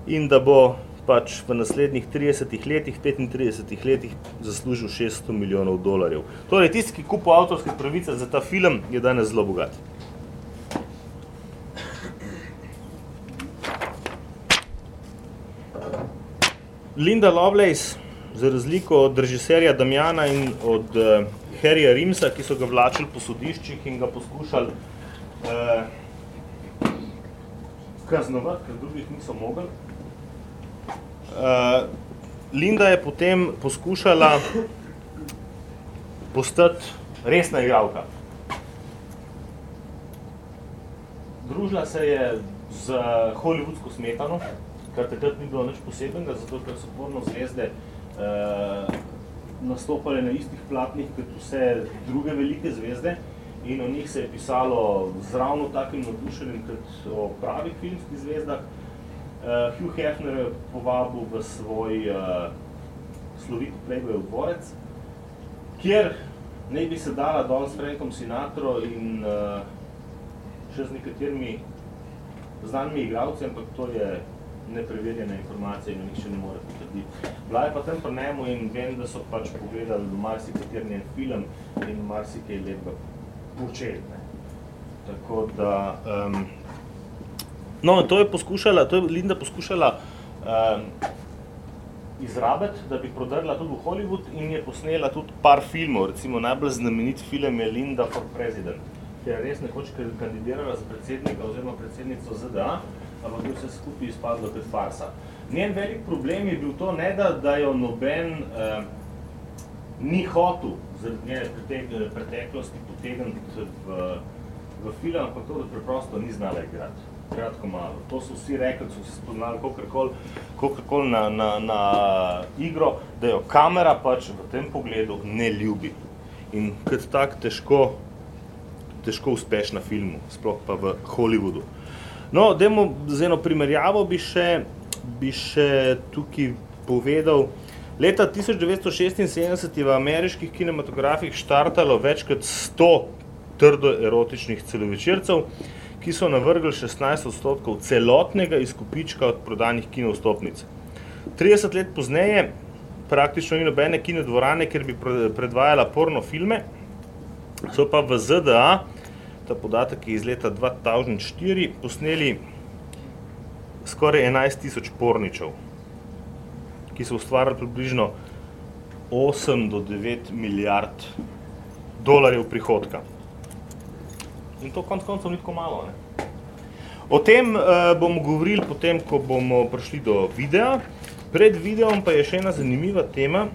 in da bo pač v naslednjih 30 letih, 35 letih zaslužil 600 milijonov dolarjev. Torej, tisti, ki kupo avtorske pravice za ta film, je danes zelo bogat. Linda Lovelace, za razliko od režiserja Damjana in od uh, Harryja Rimsa, ki so ga vlačili po sodiščih in ga poskušali uh, kaznovati, ker drugih niso mogli. Uh, Linda je potem poskušala postati resna igralka. Družila se je z hollywoodsko smetano, kar takrat ni bilo nič posebnega, zato ker so porno zvezde uh, nastopale na istih platnih kot vse druge velike zvezde in o njih se je pisalo z ravno takim navdušenjem kot o pravih filmskih zvezdah. Uh, Hugh Hefner je povabil v svoj uh, slovit Playboy dvorec, kjer naj bi se dala dol s Frankom Sinatro in uh, še z nekaterimi znanimi igralci, ampak to je nepreverjene informacije in jih še ne more potrditi. Bila je pa tam pri njemu in vem, da so pač pogledali v marsikateri njen film in marsikaj lepega počeli. Ne. Tako da... Um, no, to je poskušala, to je Linda poskušala um, izrabiti, da bi prodrla tudi v Hollywood in je posnela tudi par filmov. Recimo najbolj znamenit film je Linda for President. ki je res nekoč kandidirala za predsednika oziroma predsednico ZDA, ampak je vse skupaj izpadlo kot farsa. Njen velik problem je bil to, ne da, da jo noben eh, ni hotel zaradi njene pretek, preteklosti potegniti v, v film, ampak to, da preprosto ni znala igrati. Kratko malo. To so vsi rekli, so se spoznali kakorkoli na, na, na igro, da jo kamera pač v tem pogledu ne ljubi. In kot tak težko, težko uspeš na filmu, sploh pa v Hollywoodu. No, dajmo z eno primerjavo bi še, bi še tukaj povedal. Leta 1976 je v ameriških kinematografih štartalo več kot 100 trdo erotičnih celovečercev, ki so navrgli 16 odstotkov celotnega izkupička od prodanih kinovstopnic. 30 let pozneje praktično ni nobene kinodvorane, ker bi predvajala porno filme, so pa v ZDA, ta podatek je iz leta 2004, posneli skoraj 11 tisoč porničev, ki so ustvarjali približno 8 do 9 milijard dolarjev prihodka. In to konc koncev ni tako malo. Ne? O tem uh, bomo govorili potem, ko bomo prišli do videa. Pred videom pa je še ena zanimiva tema,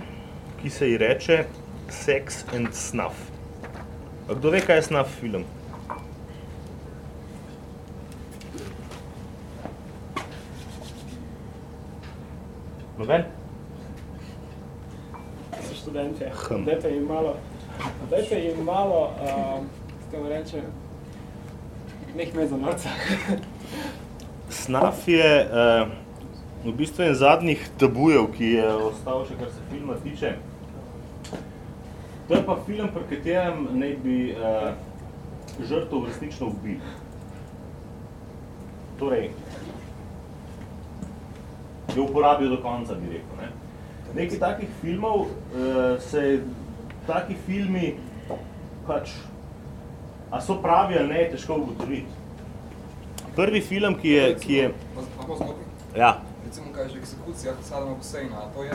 ki se ji reče Sex and Snuff. A kdo ve, kaj je snuff film? Noben? So študentje. Hm. Dajte jim malo, dajte jim malo, uh, kako reče, nek me za norca. <laughs> Snaf je uh, v bistvu en zadnjih tabujev, ki je ostal še kar se filma tiče. To je pa film, pri katerem naj bi uh, žrtev resnično ubil. Torej, je uporabil do konca, bi rekel. Ne? Nekaj takih filmov uh, se taki filmi pač A so pravi ali ne, je težko ugotoviti. Prvi film, ki je... Ki je Lahko zgodbi? ja. Recimo, kaj je že eksekucija Sadama Husseina, a to je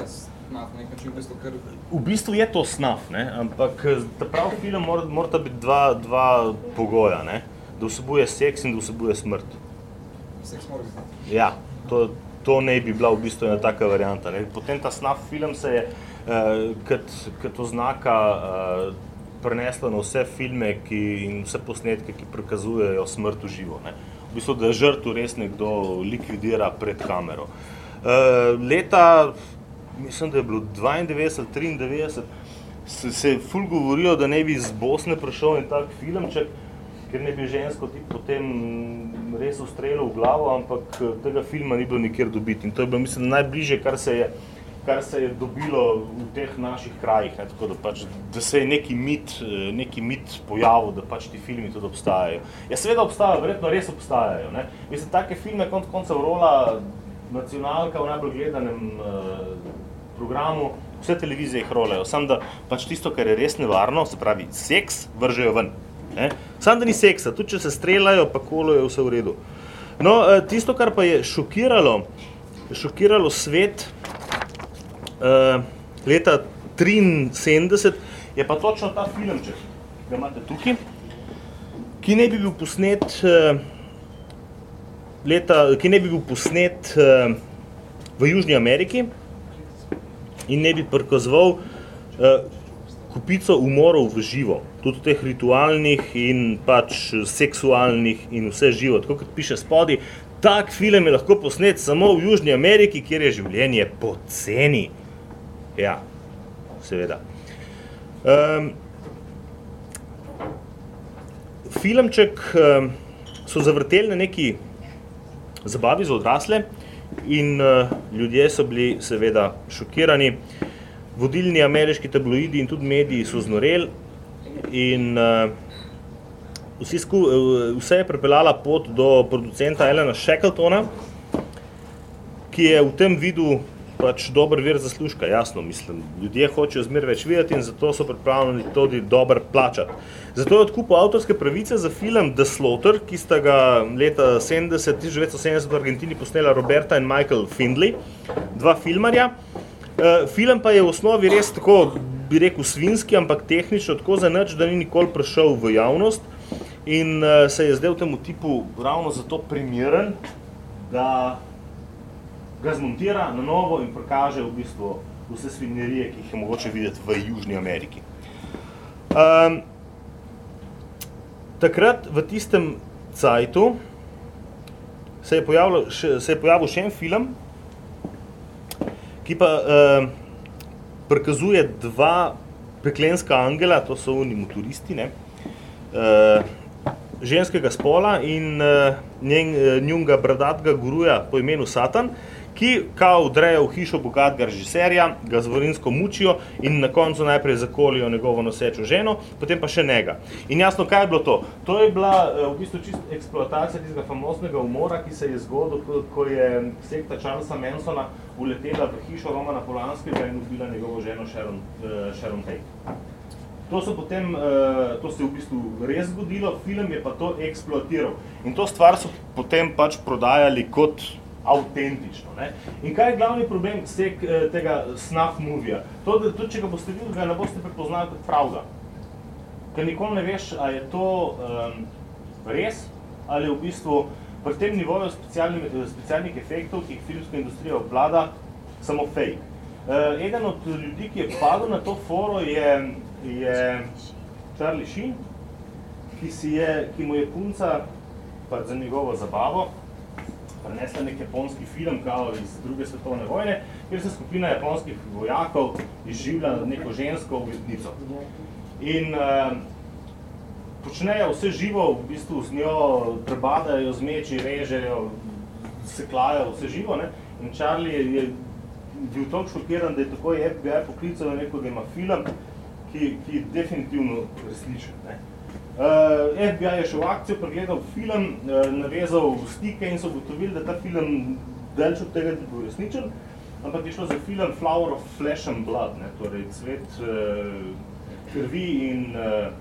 na nek način v bistvu kar... V bistvu je to snaf, ne? ampak ta pravi film mora, morata biti dva, dva pogoja, ne? da vsebuje seks in da vsebuje smrt. Seks mora biti. Ja, to, to ne bi bila v bistvu ena taka varianta. Ne? Potem ta snaf film se je uh, kot, kot oznaka uh, prenesla na vse filme ki, in vse posnetke, ki prikazujejo smrt v živo. Ne. V bistvu, da žrtvu res nekdo likvidira pred kamero. Uh, leta, mislim, da je bilo 92, 93, se, se je ful govorilo, da ne bi iz Bosne prišel en tak filmček, ker ne bi žensko tip potem res ustrelil v glavo, ampak tega filma ni bilo nikjer dobiti. In to je bilo, mislim, najbližje, kar se je kar se je dobilo v teh naših krajih, ne, tako da, pač, da se je neki mit, neki mit pojavil, da pač ti filmi tudi obstajajo. Ja, seveda obstajajo, verjetno res obstajajo. Ne. Mislim, take filme konc koncev rola nacionalka v najbolj gledanem uh, programu, vse televizije jih rolajo, samo da pač tisto, kar je res nevarno, se pravi seks, vržejo ven. Ne. Samo da ni seksa, tudi če se streljajo, pa kolo je vse v redu. No, tisto, kar pa je šokiralo, šokiralo svet, uh, leta 1973, je pa točno ta filmček, ki ga imate tukaj, ki ne bi bil posnet, uh, leta, ki ne bi bil posnet uh, v Južni Ameriki in ne bi prikazoval uh, kupico umorov v živo, tudi teh ritualnih in pač seksualnih in vse živo, tako kot piše spodaj, tak film je lahko posnet samo v Južni Ameriki, kjer je življenje poceni. Ja, seveda. Um, filmček um, so zavrteli na neki zabavi za odrasle in uh, ljudje so bili seveda šokirani. Vodilni ameriški tabloidi in tudi mediji so znoreli in uh, vsi sku, uh, vse je prepeljala pot do producenta Elena Shackletona, ki je v tem vidu pač dober vir zaslužka, jasno, mislim. Ljudje hočejo zmer več videti in zato so pripravljeni tudi dober plačati. Zato je odkupil avtorske pravice za film The Slaughter, ki sta ga leta 70, 1970 v Argentini posnela Roberta in Michael Findlay, dva filmarja. Uh, film pa je v osnovi res tako, bi rekel, svinski, ampak tehnično tako za nič, da ni nikoli prišel v javnost. in uh, se je zdel temu tipu ravno zato primeren, da ga zmontira na novo in prikaže v bistvu vse svinjerije, ki jih je mogoče videti v Južni Ameriki. Um, takrat v tistem cajtu se je, še, se je pojavil še en film, ki pa uh, prikazuje dva peklenska angela, to so oni motoristi, ne, uh, ženskega spola in uh, njen, uh, njunga bradatga guruja po imenu Satan, ki kao vdrejo v hišo bogatega režiserja, ga zvorinsko mučijo in na koncu najprej zakolijo njegovo nosečo ženo, potem pa še njega. In jasno, kaj je bilo to? To je bila uh, v bistvu čist eksploatacija tistega famosnega umora, ki se je zgodil, ko, ko je sekta Charlesa Mansona uletela v hišo Romana Polanskega in ubila njegovo ženo Sharon, uh, Sharon Tate. To, so potem, uh, to se je v bistvu res zgodilo, film je pa to eksploatiral. In to stvar so potem pač prodajali kot avtentično. Ne? In kaj je glavni problem sek, eh, tega snuff movija? To, da tudi če ga boste videli, ga ne boste prepoznali kot pravga. Ker nikoli ne veš, a je to um, res, ali je v bistvu pri tem nivoju eh, specialnih efektov, ki jih filmska industrija obvlada, samo fake. Uh, eden od ljudi, ki je padel na to foro, je, je Charlie Sheen, ki, si je, ki mu je punca pač za njegovo zabavo prenesla nek japonski film, kao iz druge svetovne vojne, kjer se skupina japonskih vojakov izživlja neko žensko ujetnico. In uh, počnejo vse živo, v bistvu z njo prebadajo, zmeči, režejo, seklajo vse živo. Ne? In Charlie je, je bil toliko šokiran, da je tako FBI poklical na neko, da ima film, ki, ki definitivno resničen. Ne? Uh, eh, FBI je šel v akcijo, pregledal film, uh, navezal stike in so ugotovili, da ta film delč od tega ni bil resničen, ampak je šlo za film Flower of Flesh and Blood, ne, torej cvet uh, krvi in uh,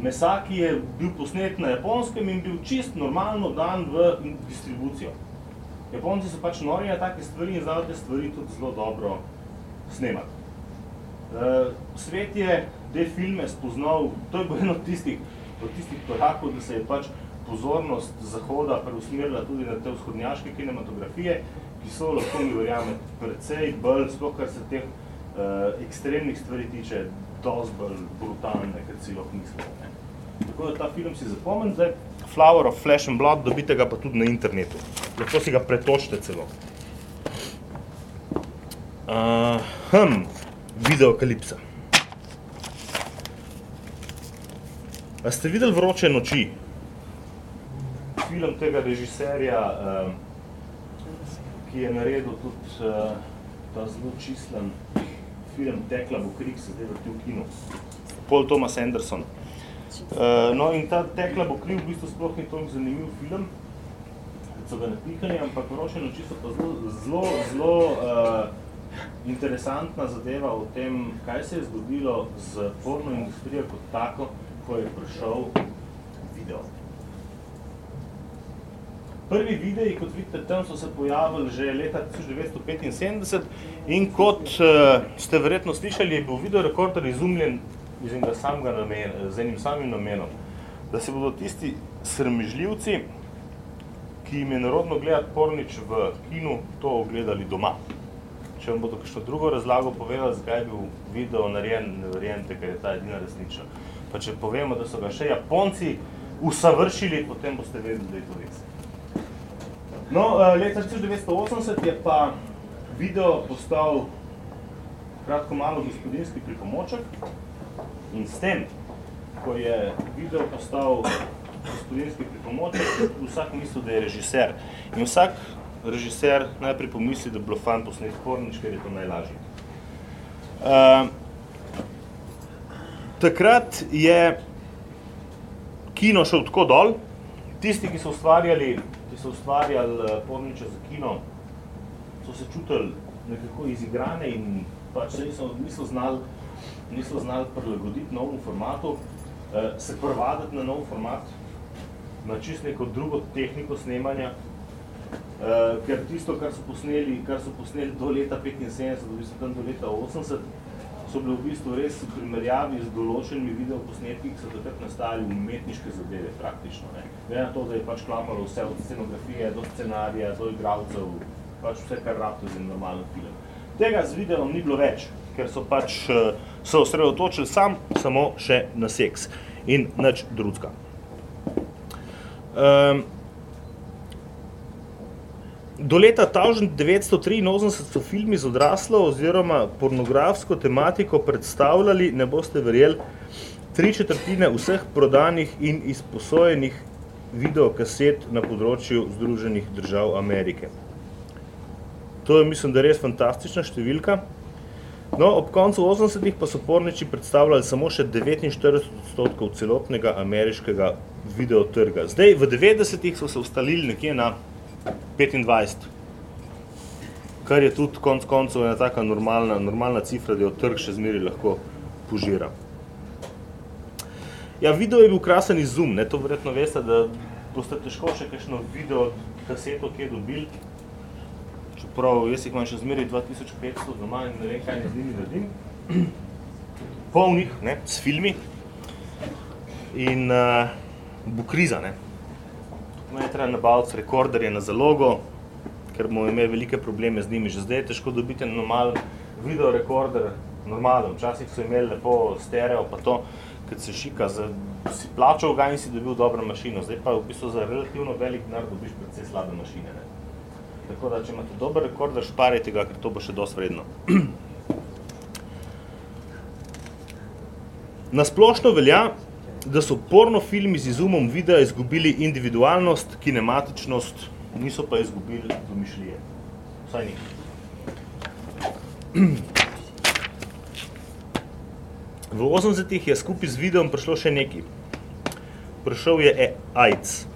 mesa, ki je bil posnet na japonskem in bil čist normalno dan v distribucijo. Japonci so pač nori na take stvari in znajo te stvari tudi zelo dobro snemati. Uh, svet je te filme spoznal, to je bilo eno od tistih, od tistih korakov, da se je pač pozornost Zahoda preusmerila tudi na te vzhodnjaške kinematografije, ki so lahko mi verjame precej bolj, sploh kar se teh uh, ekstremnih stvari tiče, dosti bolj brutalne, kot si lahko mislimo. Tako da ta film si zapomnim, zdaj Flower of Flesh and Blood, dobite ga pa tudi na internetu. Lahko si ga pretočite celo. Uh, hm, videokalipsa. A ste videli vroče noči? Film tega režiserja, uh, ki je naredil tudi uh, ta zelo čislen film Tekla bo krik, se zdaj vrti v kinu. Paul Thomas Anderson. Uh, no in ta Tekla bo krik v bistvu sploh ni toliko zanimiv film, so ga napihali, ampak vroče noči so pa zelo, zelo, zelo uh, interesantna zadeva o tem, kaj se je zgodilo z porno industrijo kot tako, ko je prišel video. Prvi videi, kot vidite tam, so se pojavili že leta 1975 in kot uh, ste verjetno slišali, je bil video rekorder izumljen iz enega samega namena, z enim samim namenom, da se bodo tisti srmežljivci, ki jim je narodno gledati pornič v kinu, to ogledali doma. Če vam bodo kakšno drugo razlago povedali, zakaj je bil video narejen, ne verjemite, ker je ta edina resnična. Pa če povemo, da so ga še Japonci usavršili, potem boste vedeli, da je to res. No, eh, leta 1980 je pa video postal kratko malo gospodinski pripomoček in s tem, ko je video postal gospodinski pripomoček, vsak misli, da je režiser. In vsak režiser najprej pomisli, da bi bilo fan posnet pornič, ker je to najlažje. Uh, takrat je kino šel tako dol, tisti, ki so ustvarjali, ki so ustvarjali uh, porniče za kino, so se čutili nekako izigrane in pač se niso, niso znali niso znali prilagoditi novemu formatu, uh, se prvaditi na nov format, na čist neko drugo tehniko snemanja, uh, ker tisto, kar so posneli, kar so posneli do leta 75, do, do leta 80, so bile v bistvu res v primerjavi z določenimi videoposnetki, ki so takrat nastajali umetniške zadeve praktično. Ne. Glede na to, da je pač klapalo vse od scenografije do scenarija, do igralcev, pač vse, kar rabite za en normalen film. Tega z videom ni bilo več, ker so pač eh, se osredotočili sam, samo še na seks in nič drugega. Um, Do leta 1983 so filmi z odraslo oziroma pornografsko tematiko predstavljali, ne boste verjeli, tri četrtine vseh prodanih in izposojenih videokaset na področju Združenih držav Amerike. To je, mislim, da res fantastična številka. No, ob koncu 80-ih pa so porniči predstavljali samo še 49 odstotkov celotnega ameriškega videotrga. Zdaj, v 90-ih so se ustalili nekje na 25. Kar je tudi konc koncev ena taka normalna, normalna cifra, da jo trg še zmeri lahko požira. Ja, video je bil krasen izum, ne, to verjetno veste, da boste težko še kakšno video kaseto kje dobili. Čeprav jaz jih imam še zmeri 2500 doma in ne vem, kaj ne z njimi naredim. Polnih, ne, s filmi. In uh, bo kriza, ne. Meni je treba nabaviti rekorderje na zalogo, ker bomo imeli velike probleme z njimi. Že zdaj je težko dobiti normalen video rekorder, normalen. Včasih so imeli lepo stereo, pa to, kad se šika, za, si plačal ga in si dobil dobro mašino. Zdaj pa v bistvu za relativno velik denar dobiš predvsej slabe mašine. Ne? Tako da, če imate dober rekorder, šparajte ga, ker to bo še dosti vredno. <clears throat> Na splošno velja, da so pornofilmi z izumom videa izgubili individualnost, kinematičnost, niso pa izgubili domišljije. Vsaj nekaj. <clears throat> V 80-ih je skupaj z videom prišlo še nekaj. Prišel je e AIDS.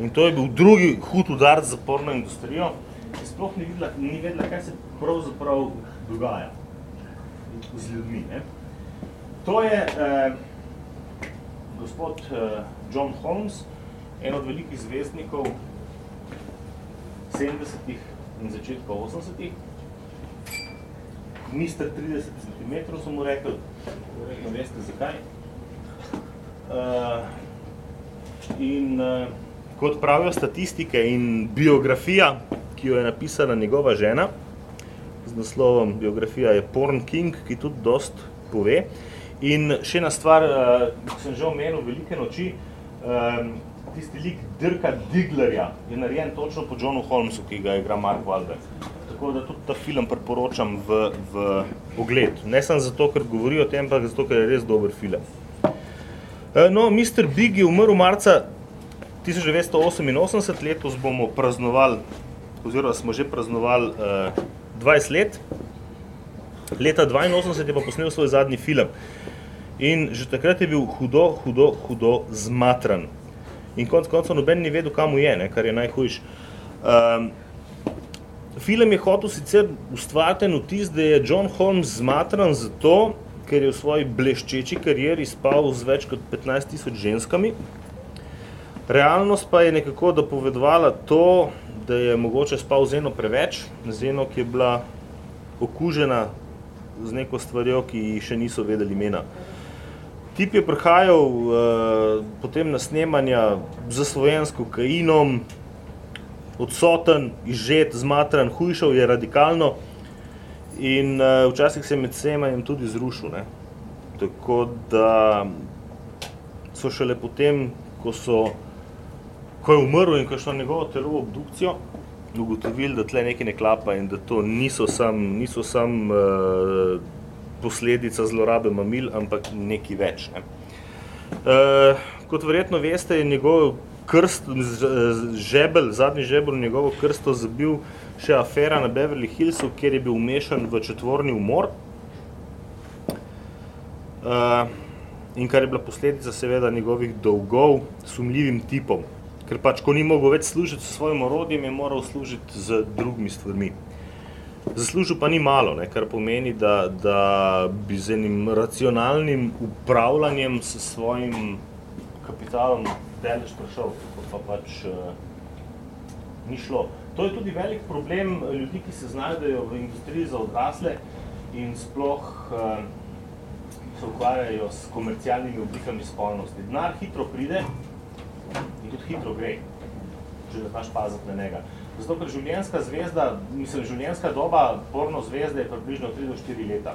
In to je bil drugi hud udar za porno industrijo, ki sploh ni vedela, ni vedela, kaj se pravzaprav dogaja z ljudmi. Ne? To je eh, gospod uh, John Holmes, en od velikih zvezdnikov 70-ih in začetka 80-ih. Mister 30 cm so mu rekli, verjetno veste zakaj. Uh, in uh, kot pravijo statistike in biografija, ki jo je napisala njegova žena, z naslovom biografija je Porn King, ki tudi dost pove, uh, In še ena stvar, uh, sem že omenil Velike noči, um, tisti lik Dirka Diglerja je narejen točno po Johnu Holmesu, ki ga igra Mark Wahlberg. Tako da tudi ta film priporočam v, v ogled. Ne samo zato, ker govori o tem, ampak zato, ker je res dober film. Uh, no, Mr. Big je umrl marca 1988, letos bomo praznovali, oziroma smo že praznovali uh, 20 let. Leta 82 je pa posnel svoj zadnji film. In že takrat je bil hudo, hudo, hudo zmatran. In konc koncev noben ni vedel, kam je, ne, kar je najhujš. Um, film je hotel sicer ustvariti vtis, da je John Holmes zmatran zato, ker je v svoji bleščeči karieri spal z več kot 15 tisoč ženskami. Realnost pa je nekako dopovedovala to, da je mogoče spal z eno preveč, z eno, ki je bila okužena z neko stvarjo, ki še niso vedeli imena. Tip je prihajal uh, potem na snemanja za slovensko kainom, odsoten, izžet, zmatran, hujšal je radikalno in uh, včasih se je med snemanjem tudi zrušil. Ne. Tako da so šele potem, ko, so, ko je umrl in ko je šlo njegovo telo obdukcijo, ugotovili, da tle nekaj ne klapa in da to niso sam, niso sam uh, posledica zlorabe mamil, ampak nekaj več. Ne. E, kot verjetno veste, je njegov krst, žebel, zadnji žebel njegovo krsto zabil še afera na Beverly Hillsu, kjer je bil umešan v četvorni umor. E, in kar je bila posledica seveda njegovih dolgov sumljivim tipom. Ker pač, ko ni mogel več služiti s svojim orodjem, je moral služiti z drugimi stvarmi. Zaslužil pa ni malo, ne, kar pomeni, da, da bi z enim racionalnim upravljanjem s svojim kapitalom delež prišel, kot pa pač uh, ni šlo. To je tudi velik problem ljudi, ki se znajdejo v industriji za odrasle, in sploh uh, se ukvarjajo s komercialnimi oblikami spolnosti. Denar hitro pride in tudi hitro gre, če da znaš paziti na njega. Zato, ker življenjska zvezda, mislim, življenjska doba porno zvezde je približno 3 do 4 leta.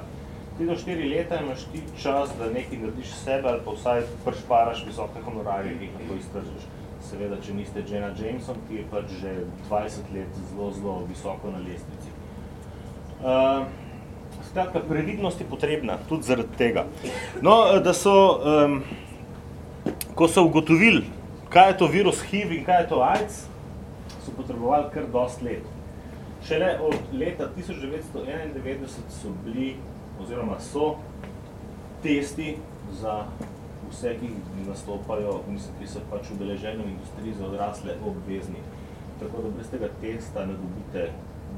3 do 4 leta imaš ti čas, da nekaj narediš sebe ali pa vsaj pršparaš visoke honorarje, ki jih lahko iztržiš. Seveda, če niste Jenna Jameson, ki je pač že 20 let zelo, zelo visoko na lestvici. Uh, skratka, previdnost je potrebna tudi zaradi tega. No, da so, um, ko so ugotovili, kaj je to virus HIV in kaj je to AIDS, so potrebovali kar dost let. Šele od leta 1991 so bili, oziroma so, testi za vse, ki nastopajo, mislim, ki so pač udeleženi v industriji za odrasle obvezni. Tako da brez tega testa ne dobite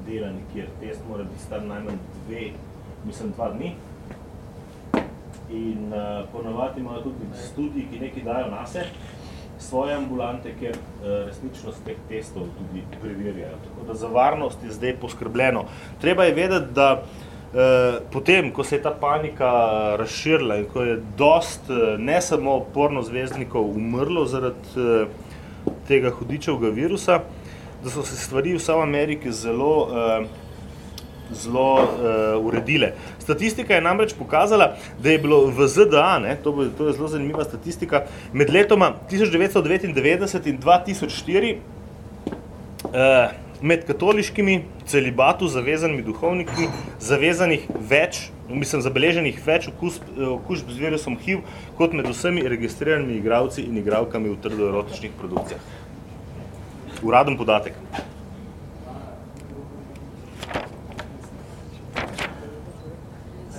dela nikjer. Test mora biti star najmanj dve, mislim, dva dni. In uh, ponovadi imajo tudi studiji, ki nekaj dajo nase, svoje ambulante, ker uh, resničnost teh testov tudi preverjajo. Tako da za varnost je zdaj poskrbljeno. Treba je vedeti, da uh, potem, ko se je ta panika razširila in ko je dost uh, ne samo porno zvezdnikov umrlo zaradi uh, tega hudičevega virusa, da so se stvari v Ameriki zelo uh, zelo uh, uredile. Statistika je namreč pokazala, da je bilo v ZDA, ne, to, bo, to je zelo zanimiva statistika, med letoma 1999 in 2004 uh, med katoliškimi celibatu zavezanimi duhovniki zavezanih več, mislim, zabeleženih več okužb z virusom HIV kot med vsemi registriranimi igravci in igravkami v trdoerotičnih produkcijah. Uraden podatek.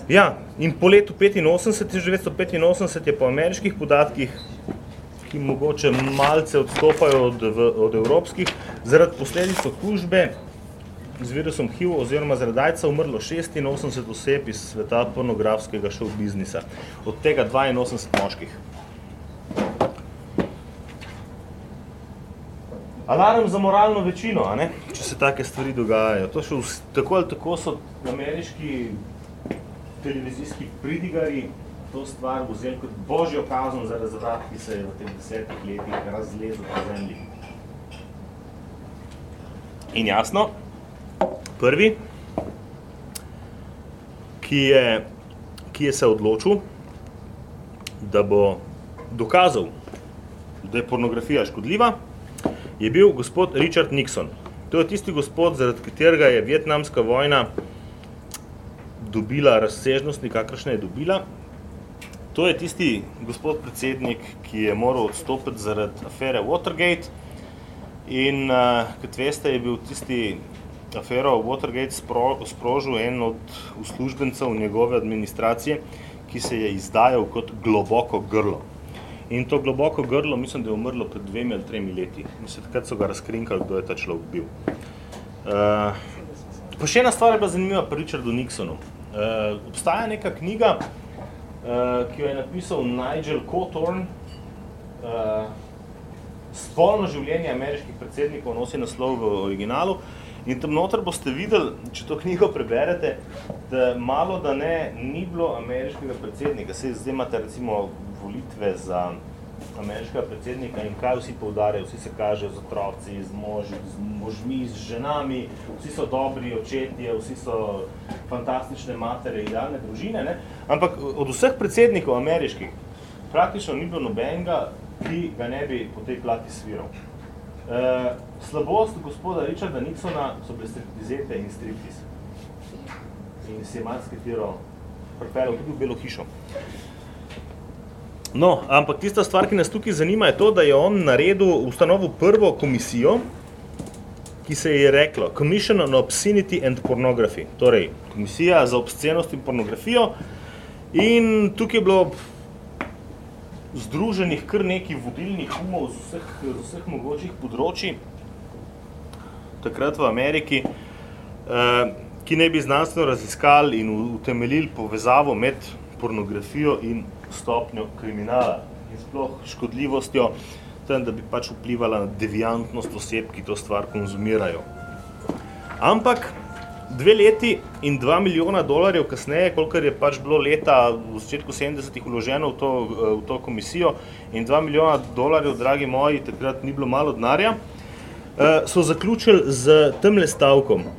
Ja, in po letu 85, 1985 je po ameriških podatkih, ki mogoče malce odstopajo od, v, od evropskih, zaradi posledic okužbe z virusom HIV oziroma zaradi AIDS umrlo 86 oseb iz sveta pornografskega show biznisa, od tega 82 moških. Alarm za moralno večino, a ne? če se take stvari dogajajo. To še v, tako ali tako so ameriški televizijski pridigari to stvar vzeli kot božjo kazno za razvrat, ki se je v teh desetih letih razlezel po zemlji. In jasno, prvi, ki je, ki je se odločil, da bo dokazal, da je pornografija škodljiva, je bil gospod Richard Nixon. To je tisti gospod, zaradi katerega je vietnamska vojna dobila razsežnost, kakršna je dobila. To je tisti gospod predsednik, ki je moral odstopiti zaradi afere Watergate in uh, kot veste, je bil tisti afero Watergate spro, sprožil en od uslužbencev njegove administracije, ki se je izdajal kot globoko grlo. In to globoko grlo, mislim, da je umrlo pred dvemi ali tremi leti. Mislim, takrat so ga razkrinkali, kdo je ta človek bil. Uh, pa še ena stvar je bila zanimiva pri Richardu Nixonu. Uh, obstaja neka knjiga, uh, ki jo je napisal Nigel Cawthorn, uh, Spolno življenje ameriških predsednikov nosi naslov v originalu. In tam noter boste videli, če to knjigo preberete, da malo da ne ni bilo ameriškega predsednika. Se zdaj imate recimo volitve za ameriškega predsednika in kaj vsi poudarjajo, vsi se kažejo z otroci, z, mož, z možmi, z ženami, vsi so dobri očetje, vsi so fantastične matere, idealne družine, ne? ampak od vseh predsednikov ameriških praktično ni bilo nobenega, ki ga ne bi po tej plati sviral. E, slabost gospoda Richarda Nixona so bile striptizete in striptiz. In si je marsikatero pripeljal tudi v Belo hišo. No, ampak tista stvar, ki nas tukaj zanima, je to, da je on naredil, ustanovil prvo komisijo, ki se je reklo Commission on Obscenity and Pornography, torej komisija za obscenost in pornografijo. In tukaj je bilo združenih kar nekaj vodilnih umov z vseh, z vseh mogočih področji, takrat v Ameriki, eh, ki ne bi znanstveno raziskali in utemeljili povezavo med pornografijo in stopnjo kriminala in sploh škodljivostjo, tem, da bi pač vplivala na deviantnost oseb, ki to stvar konzumirajo. Ampak dve leti in dva milijona dolarjev kasneje, kolikor je pač bilo leta v začetku 70-ih vloženo v to, v to komisijo in dva milijona dolarjev, dragi moji, takrat ni bilo malo denarja, eh, so zaključili z temle stavkom,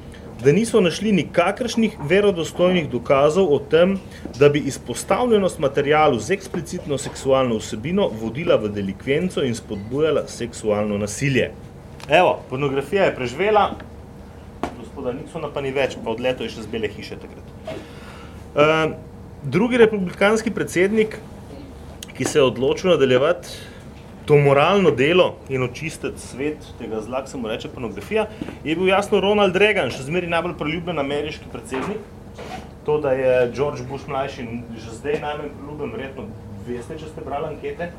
da niso našli nikakršnih verodostojnih dokazov o tem, da bi izpostavljenost materialu z eksplicitno seksualno vsebino vodila v delikvenco in spodbujala seksualno nasilje. Evo, pornografija je preživela, gospoda Nixona pa ni več, pa odleto je še z bele hiše takrat. Uh, drugi republikanski predsednik, ki se je odločil nadaljevati to moralno delo in očistiti svet tega zla, ki se mu reče pornografija, je bil jasno Ronald Reagan, še zmeri najbolj priljubljen ameriški predsednik. To, da je George Bush mlajši in že zdaj najmanj priljubljen, verjetno veste, če ste brali ankete.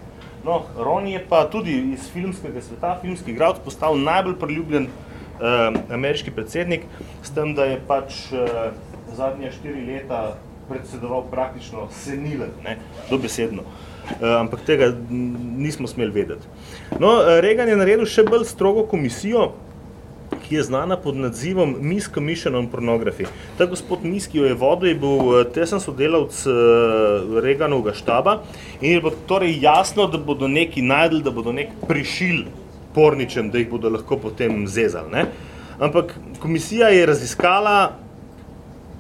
No, Ron je pa tudi iz filmskega sveta, filmski igralec, postal najbolj priljubljen uh, ameriški predsednik, s tem, da je pač uh, zadnje štiri leta predsedoval praktično senilen, ne, dobesedno. Uh, ampak tega nismo smeli vedeti. No, Reagan je naredil še bolj strogo komisijo, ki je znana pod nadzivom Miss Commission on Pornography. Ta gospod Miss, ki jo je vodil, je bil tesen sodelavc Reaganovega štaba in je bilo torej jasno, da bodo neki najdli, da bodo nek prišil porničem, da jih bodo lahko potem zezali. Ne? Ampak komisija je raziskala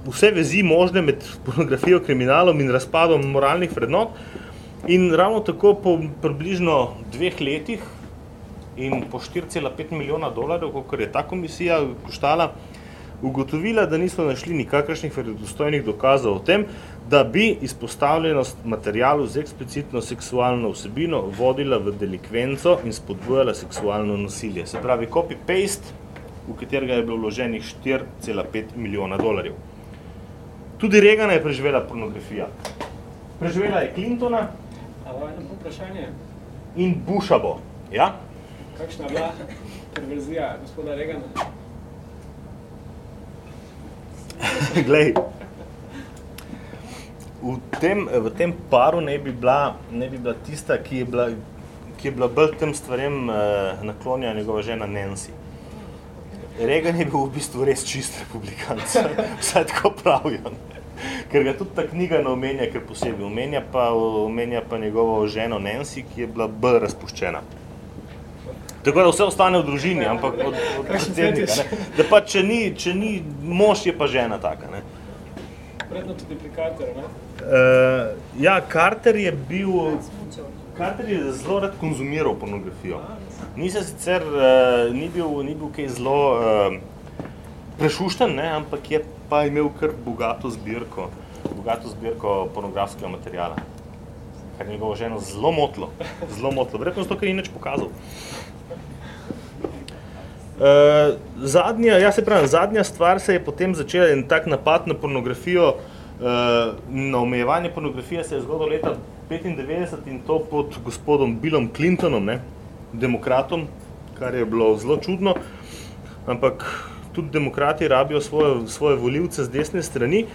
vse vezi možne med pornografijo, kriminalom in razpadom moralnih vrednot in ravno tako po približno dveh letih in po 4,5 milijona dolarjev, koliko je ta komisija koštala, ugotovila, da niso našli nikakršnih verodostojnih dokazov o tem, da bi izpostavljenost materialu z eksplicitno seksualno vsebino vodila v delikvenco in spodbujala seksualno nasilje. Se pravi, copy-paste, v katerega je bilo vloženih 4,5 milijona dolarjev. Tudi Reagana je preživela pornografija. Preživela je Clintona in Busha bo. Ja? Kakšna je bila perverzija gospoda Reagana? <laughs> Glej, v tem, v tem paru ne bi bila, ne bi bila tista, ki je bila, ki je bila bolj tem stvarem eh, naklonjena njegova žena Nancy. Reagan je bil v bistvu res čist republikanc, <laughs> vsaj tako pravijo. Ker ga tudi ta knjiga ne omenja, ker posebej omenja pa, omenja pa njegovo ženo Nancy, ki je bila bolj razpuščena. Tako da vse ostane v družini, ampak od, od predsednika. Ne? Da pa če ni, če ni mož, je pa žena taka. Ne? Predno tudi pri Carteru, ne? Uh, ja, Carter je bil, Carter je zelo rad konzumiral pornografijo. Ni se sicer, uh, ni bil, ni bil kaj zelo uh, prešušten, ne? ampak je pa imel kar bogato zbirko, bogato zbirko pornografskega materijala. Kar je njegovo ženo zelo motlo, zelo motlo. Verjetno zato, ker ni nič pokazal. Uh, zadnja, ja se pravim, zadnja stvar se je potem začela en tak napad na pornografijo, uh, na omejevanje pornografije se je zgodilo leta 95 in to pod gospodom Billom Clintonom, ne, demokratom, kar je bilo zelo čudno, ampak tudi demokrati rabijo svoje, svoje voljivce z desne strani.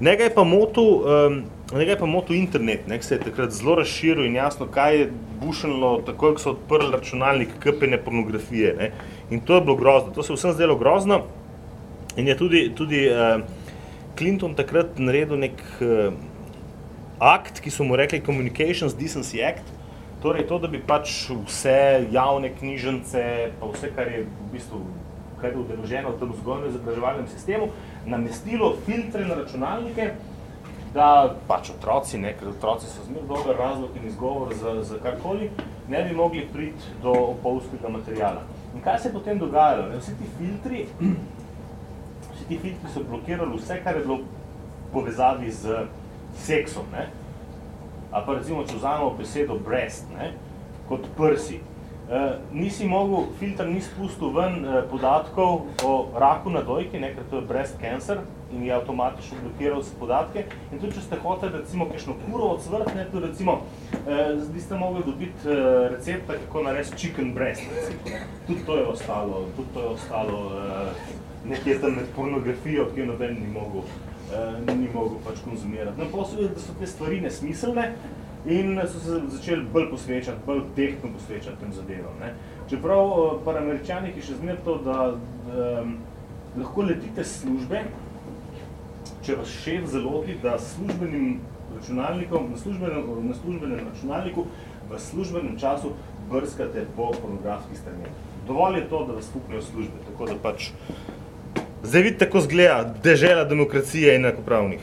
Nekaj pa motu, um, nekaj pa motu internet, ne, se je takrat zelo razširil in jasno, kaj je bušenilo takoj, ko so odprli računalnik këpene pornografije. Ne. In to je bilo grozno, to se vsem zdelo grozno. In je tudi, tudi uh, Clinton takrat naredil nek uh, akt, ki so mu rekli Communications Decency Act, torej to, da bi pač vse javne knjižnice, pa vse, kar je v bistvu kar je udeleženo v tem vzgojno-izobraževalnem sistemu, namestilo filtre na računalnike, da pač otroci, ne, ker otroci so zmer dober razlog in izgovor za, za karkoli, ne bi mogli priti do opolskega materijala. In kaj se je potem dogajalo? Ne? Vsi ti filtri, vsi ti filtri so blokirali vse, kar je bilo povezavi z seksom. Ne? A pa recimo, če vzamemo besedo breast, ne? kot prsi. E, nisi mogel, filter ni spustil ven e, podatkov o raku na dojki, ne? ker to je breast cancer in je avtomatično blokiral vse podatke. In tudi, če ste hoteli recimo kakšno kuro odsvrt, ne? to recimo, e, niste mogli dobiti e, recepta, kako narediti chicken breast. Recimo, tudi to je ostalo, tudi to je ostalo e, nekje tam med pornografijo, ki jo noben ni mogel ni mogel pač konzumirati. No, posebej, da so te stvari nesmiselne in so se začeli bolj posvečati, bolj tehtno posvečati tem zadevam. Ne. Čeprav pri Američanih je še zmer to, da um, lahko letite službe, če vas šef zaloti, da službenim računalnikom, na službenem, na službenem računalniku v službenem času brskate po pornografskih straneh. Dovolj je to, da vas fuknejo službe, tako da pač Zdaj vidite, kako zgleda dežela demokracije in enakopravnih.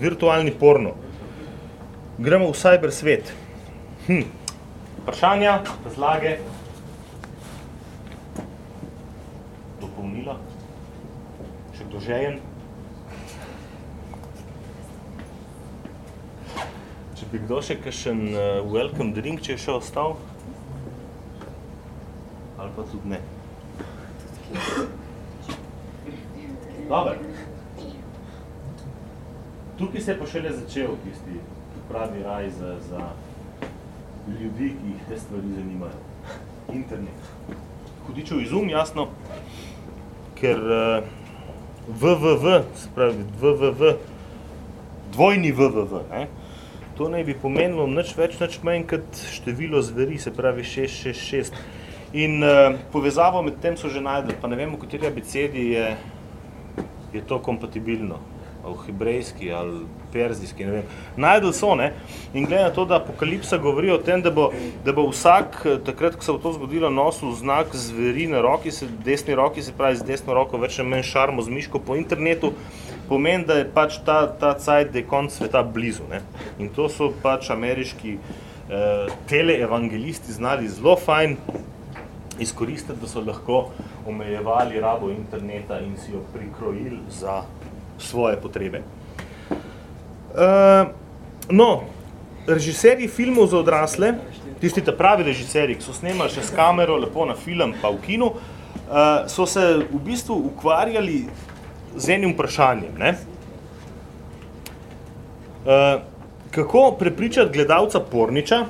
Virtualni porno. Gremo v cyber svet. Hm. vprašanja, razlage, dopolnila, še kdo žejen? Če bi kdo še kakšen uh, welcome drink, če je še ostal? Ali pa tudi ne. Dobar. Tukaj se je pa šele začel tisti pravi raj za, za ljudi, ki jih te stvari zanimajo. Internet. Hudičev izum, jasno, ker uh, www, se pravi www, dvojni www, ne? to naj bi pomenilo nič več, nič manj kot število zveri, se pravi 666. In uh, povezavo med tem so že najdeli, pa ne vem, v kateri abecedi je, je to kompatibilno, v hebrejski ali perzijski, ne vem. Najdeli so, ne, in glede na to, da apokalipsa govori o tem, da bo, da bo vsak, eh, takrat, ko se bo to zgodilo, nosil znak zveri na roki, se, desni roki, se pravi z desno roko več ali manj šarmo z miško po internetu, pomeni, da je pač ta, ta cajt, da je konc sveta blizu, ne. In to so pač ameriški eh, teleevangelisti znali zelo fajn izkoristiti, da so lahko omejevali rabo interneta in si jo prikrojili za svoje potrebe. Uh, no, režiserji filmov za odrasle, tisti ta pravi režiserji, ki so snemali še s kamero, lepo na film, pa v kinu, uh, so se v bistvu ukvarjali z enim vprašanjem. Ne? Uh, kako prepričati gledalca porniča,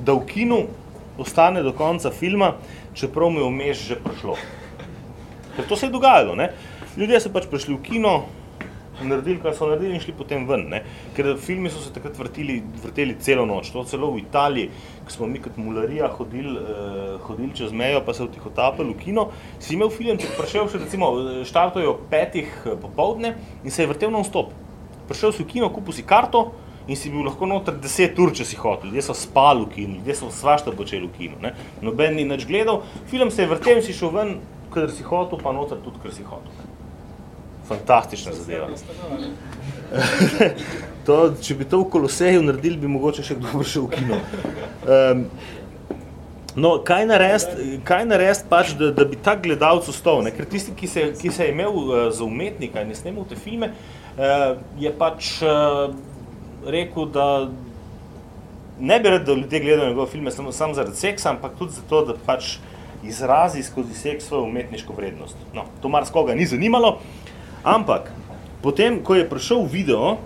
da v kinu ostane do konca filma, čeprav mu je vmes že prišlo. Ker to se je dogajalo. Ne? Ljudje so pač prišli v kino, naredili, kar so naredili in šli potem ven. Ne? Ker filmi so se takrat vrtili, vrteli celo noč. To celo v Italiji, ko smo mi kot mularija hodili, eh, hodili čez mejo, pa se v kino, si imel film, če prišel še recimo, štartajo petih eh, popovdne in se je vrtel non-stop. Prišel si v kino, kupil si karto, in si bil lahko noter 10 ur, če si hotel. Ljudje so spali v kinu, ljudje so svašta počeli v kinu. Ne? Noben ni nič gledal, film se je vrtel in si šel ven, kadar si hotel, pa noter tudi, ker si hotel. Ne? Fantastična zadeva. to, če bi to v Koloseju naredili, bi mogoče še kdo prišel v kino. Um, no, kaj narediti, kaj narediti pač, da, da bi tak gledalec ostal? Ker tisti, ki se, ki se je imel uh, za umetnika in je snemal te filme, uh, je pač uh, rekel, da ne bi rad, da ljudje gledajo njegove filme samo, samo zaradi seksa, ampak tudi zato, da pač izrazi skozi seks svojo umetniško vrednost. No, to marskoga ni zanimalo, ampak potem, ko je prišel video,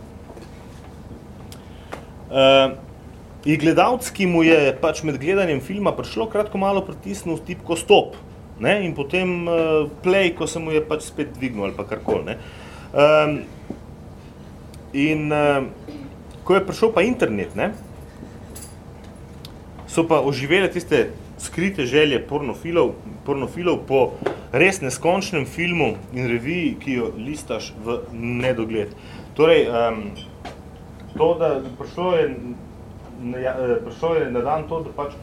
uh, je gledalec, ki mu je pač med gledanjem filma prišlo, kratko malo pritisnil tipko stop ne, in potem uh, play, ko se mu je pač spet dvignil ali pa karkoli. Um, in uh, ko je prišel pa internet, ne, so pa oživele tiste skrite želje pornofilov, pornofilov po res neskončnem filmu in reviji, ki jo listaš v nedogled. Torej, um, to, da prišlo je, na, prišlo je na dan to, da pač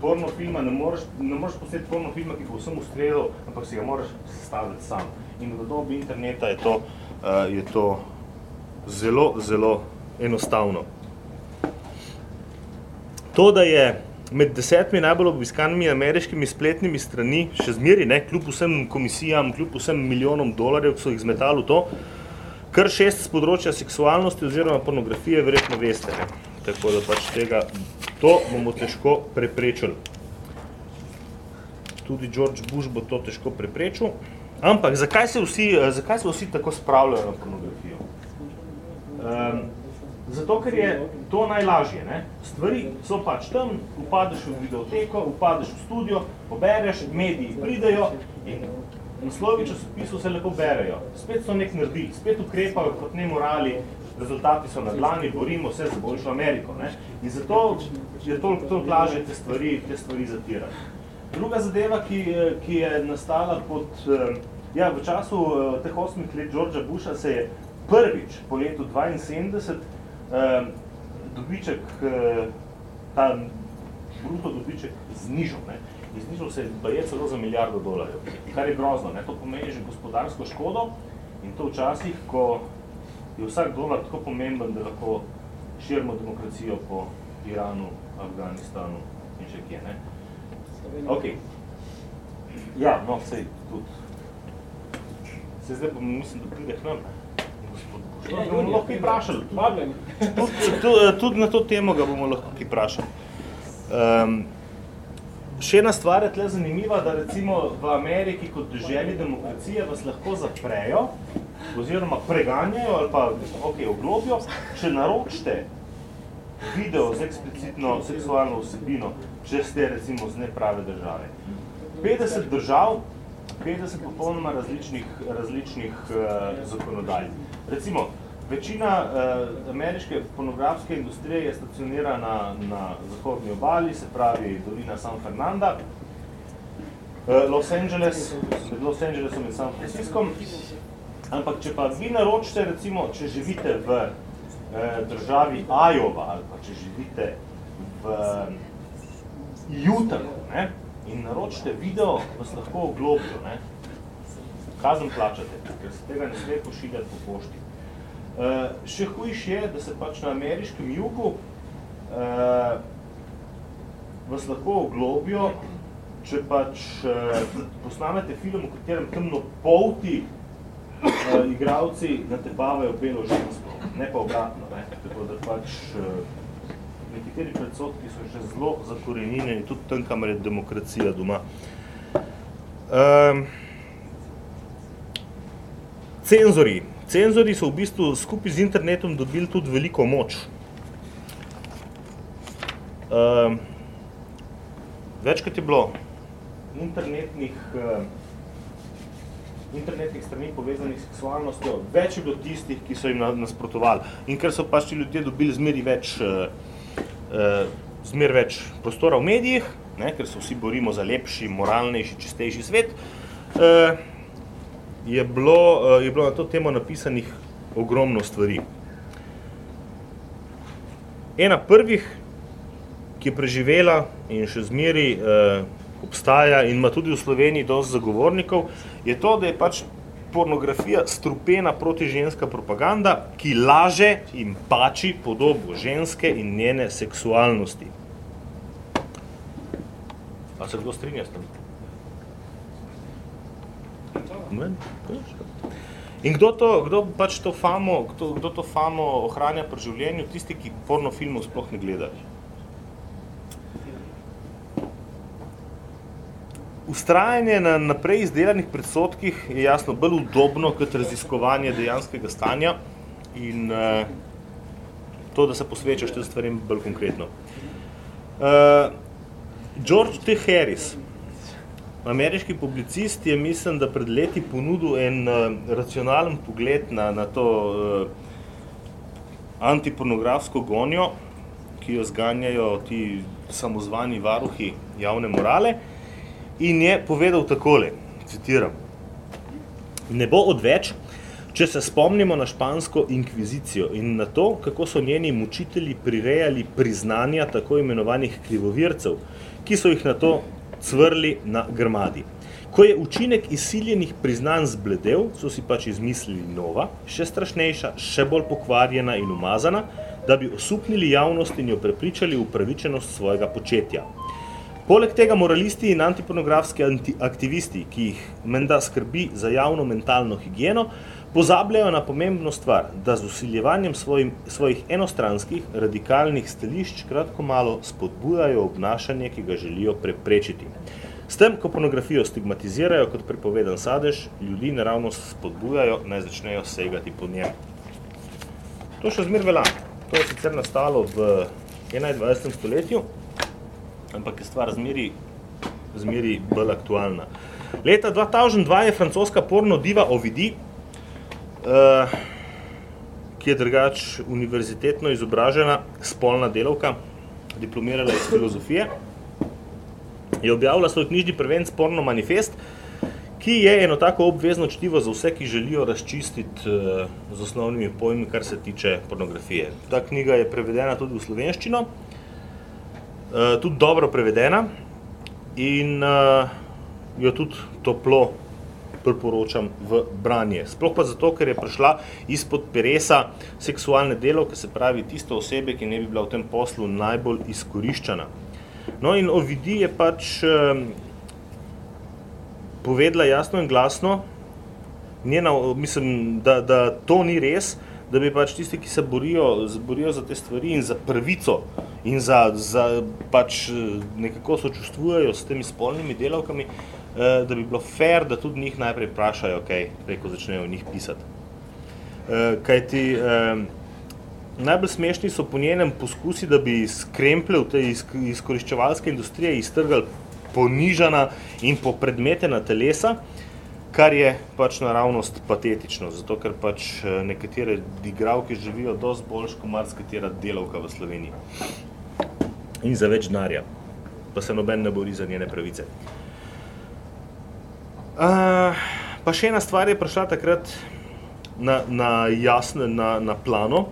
pornofilma ne moreš, ne moreš posneti pornofilma, ki bo vsem ustrezal, ampak si ga moraš sestaviti sam. In v dobi interneta je to, uh, je to zelo, zelo enostavno. To, da je med desetimi najbolj obiskanimi ameriškimi spletnimi strani še zmeri, ne, kljub vsem komisijam, kljub vsem milijonom dolarjev, ki so jih zmetali v to, kar šest z področja seksualnosti oziroma pornografije verjetno veste. Ne. Tako da pač tega, to bomo težko preprečili. Tudi George Bush bo to težko preprečil. Ampak zakaj se vsi, zakaj se vsi tako spravljajo na pornografijo? Um, Zato, ker je to najlažje. Ne? Stvari so pač tam, upadeš v videoteko, upadeš v studio, pobereš, mediji pridejo in naslovi časopisov se lepo berejo. Spet so nek naredili, spet ukrepajo kot nemorali rezultati so na dlani, borimo se za boljšo Ameriko. Ne? In zato je toliko, toliko lažje te stvari, te stvari zatirati. Druga zadeva, ki, ki je nastala pod, eh, ja, v času eh, teh osmih let Georgea Busha se je prvič po letu 72 eh, dobiček, ta bruto dobiček znižal. Ne? In znižal se je celo za milijardo dolarjev, kar je grozno. Ne? To pomeni že gospodarsko škodo in to včasih, ko je vsak dolar tako pomemben, da lahko širimo demokracijo po Iranu, Afganistanu in še kje. Ne? Ok. Ja, no, sej, tudi. Se zdaj bom, mislim, da pride k nam. Gospod, bomo lahko vprašali. Tudi, tudi, tudi na to temo ga bomo lahko vprašali. Um, še ena stvar je tle zanimiva, da recimo v Ameriki kot državi demokracije vas lahko zaprejo oziroma preganjajo ali pa ok, oglobijo, če naročite video z eksplicitno seksualno vsebino, če ste recimo z neprave države. 50 držav, 50 popolnoma različnih, različnih uh, zakonodaj. Recimo, večina uh, ameriške pornografske industrije je stacionirana na zahodni obali, se pravi dolina San Fernanda, uh, Los Angeles, med Los Angelesom in San Francisco, ampak če pa vi naročite, recimo, če živite v uh, državi Iowa ali pa če živite v Jutah, ne, in naročite video, vas lahko oglobijo, ne, kazen plačate, ker se tega ne sme pošiljati po pošti. Uh, še hujš je, da se pač na ameriškem jugu uh, vas lahko oglobijo, če pač uh, posnamete film, v katerem temno polti uh, igravci natepavajo belo žensko, ne pa obratno, ne, tako da pač uh, nekateri predsodki so še zelo zakorenjeni, tudi tam, kamor je demokracija doma. Um, cenzori. Cenzori so v bistvu skupaj z internetom dobili tudi veliko moč. Um, večkrat je bilo internetnih, uh, internetnih strani povezanih s seksualnostjo, več je bilo tistih, ki so jim nasprotovali. In ker so pač ti ljudje dobili zmeri več uh, uh, zmer več prostora v medijih, ne, ker se vsi borimo za lepši, moralnejši, čistejši svet, uh, je, bilo, uh, je bilo na to temo napisanih ogromno stvari. Ena prvih, ki je preživela in še zmeri uh, obstaja in ima tudi v Sloveniji dosti zagovornikov, je to, da je pač pornografija strupena protiženska propaganda, ki laže in pači podobo ženske in njene seksualnosti. A se kdo strinja s tem? In kdo, to, kdo pač to famo, kdo, kdo to famo ohranja pri življenju? Tisti, ki porno filmov sploh ne gledajo. Ustrajanje na naprej izdelanih predsodkih je jasno bolj udobno kot raziskovanje dejanskega stanja in uh, to, da se posvečaš tem stvarem bolj konkretno. Uh, George T. Harris, ameriški publicist, je mislim, da pred leti ponudil en uh, racionalen pogled na, na to uh, antipornografsko gonjo, ki jo zganjajo ti samozvani varuhi javne morale in je povedal takole, citiram, ne bo odveč, če se spomnimo na špansko inkvizicijo in na to, kako so njeni mučitelji prirejali priznanja tako imenovanih krivovircev, ki so jih na to cvrli na grmadi. Ko je učinek izsiljenih priznanj zbledel, so si pač izmislili nova, še strašnejša, še bolj pokvarjena in umazana, da bi osupnili javnost in jo prepričali v pravičenost svojega početja. Poleg tega moralisti in antipornografski anti aktivisti, ki jih menda skrbi za javno mentalno higieno, pozabljajo na pomembno stvar, da z usiljevanjem svojim, svojih enostranskih radikalnih stališč kratko malo spodbujajo obnašanje, ki ga želijo preprečiti. S tem, ko pornografijo stigmatizirajo kot prepovedan sadež, ljudi naravno spodbujajo, naj začnejo segati po njem. To še zmer velja. To je sicer nastalo v 21. stoletju, ampak je stvar zmeri, zmeri bolj aktualna. Leta 2002 je francoska porno diva Ovidi uh, ki je drugač univerzitetno izobražena spolna delavka, diplomirala iz filozofije, je objavila svoj knjižni prvenc Porno manifest, ki je eno tako obvezno čtivo za vse, ki želijo razčistiti uh, z osnovnimi pojmi, kar se tiče pornografije. Ta knjiga je prevedena tudi v slovenščino, uh, tudi dobro prevedena in uh, jo tudi toplo priporočam v branje. Sploh pa zato, ker je prišla izpod peresa seksualne delovke, se pravi tiste osebe, ki ne bi bila v tem poslu najbolj izkoriščana. No in Ovidi je pač eh, povedala jasno in glasno, njena, mislim, da, da to ni res, da bi pač tisti, ki se borijo, borijo za te stvari in za prvico in za, za pač nekako sočustvujejo s temi spolnimi delavkami, eh, da bi bilo fair, da tudi njih najprej vprašajo, kaj preko začnejo njih pisati. Eh, kajti eh, najbolj smešni so po njenem poskusi, da bi iz krempljev te izkoriščevalske industrije iztrgali ponižana in popredmetena telesa, kar je pač naravnost patetično, zato ker pač nekatere igravke živijo dosti boljš, kot marsikatera delavka v Sloveniji. In za več denarja, pa se noben ne bori za njene pravice. Uh, pa še ena stvar je prišla takrat na, na jasne, na, na plano,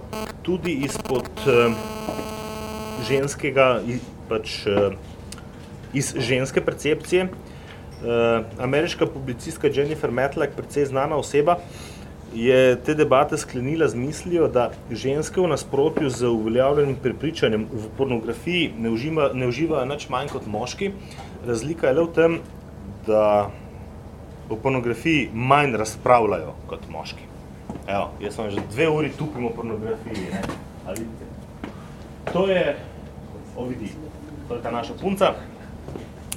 tudi izpod uh, ženskega, pač uh, iz ženske percepcije. Uh, ameriška publicistka Jennifer Matlack, precej znana oseba, je te debate sklenila z mislijo, da ženske v nasprotju z uveljavljenim prepričanjem v pornografiji ne uživa, ne uživajo nič manj kot moški. Razlika je le v tem, da o pornografiji manj razpravljajo kot moški. Evo, jaz sem že dve uri tupim o pornografiji. Ne? Ali to je, o vidi, to je ta naša punca,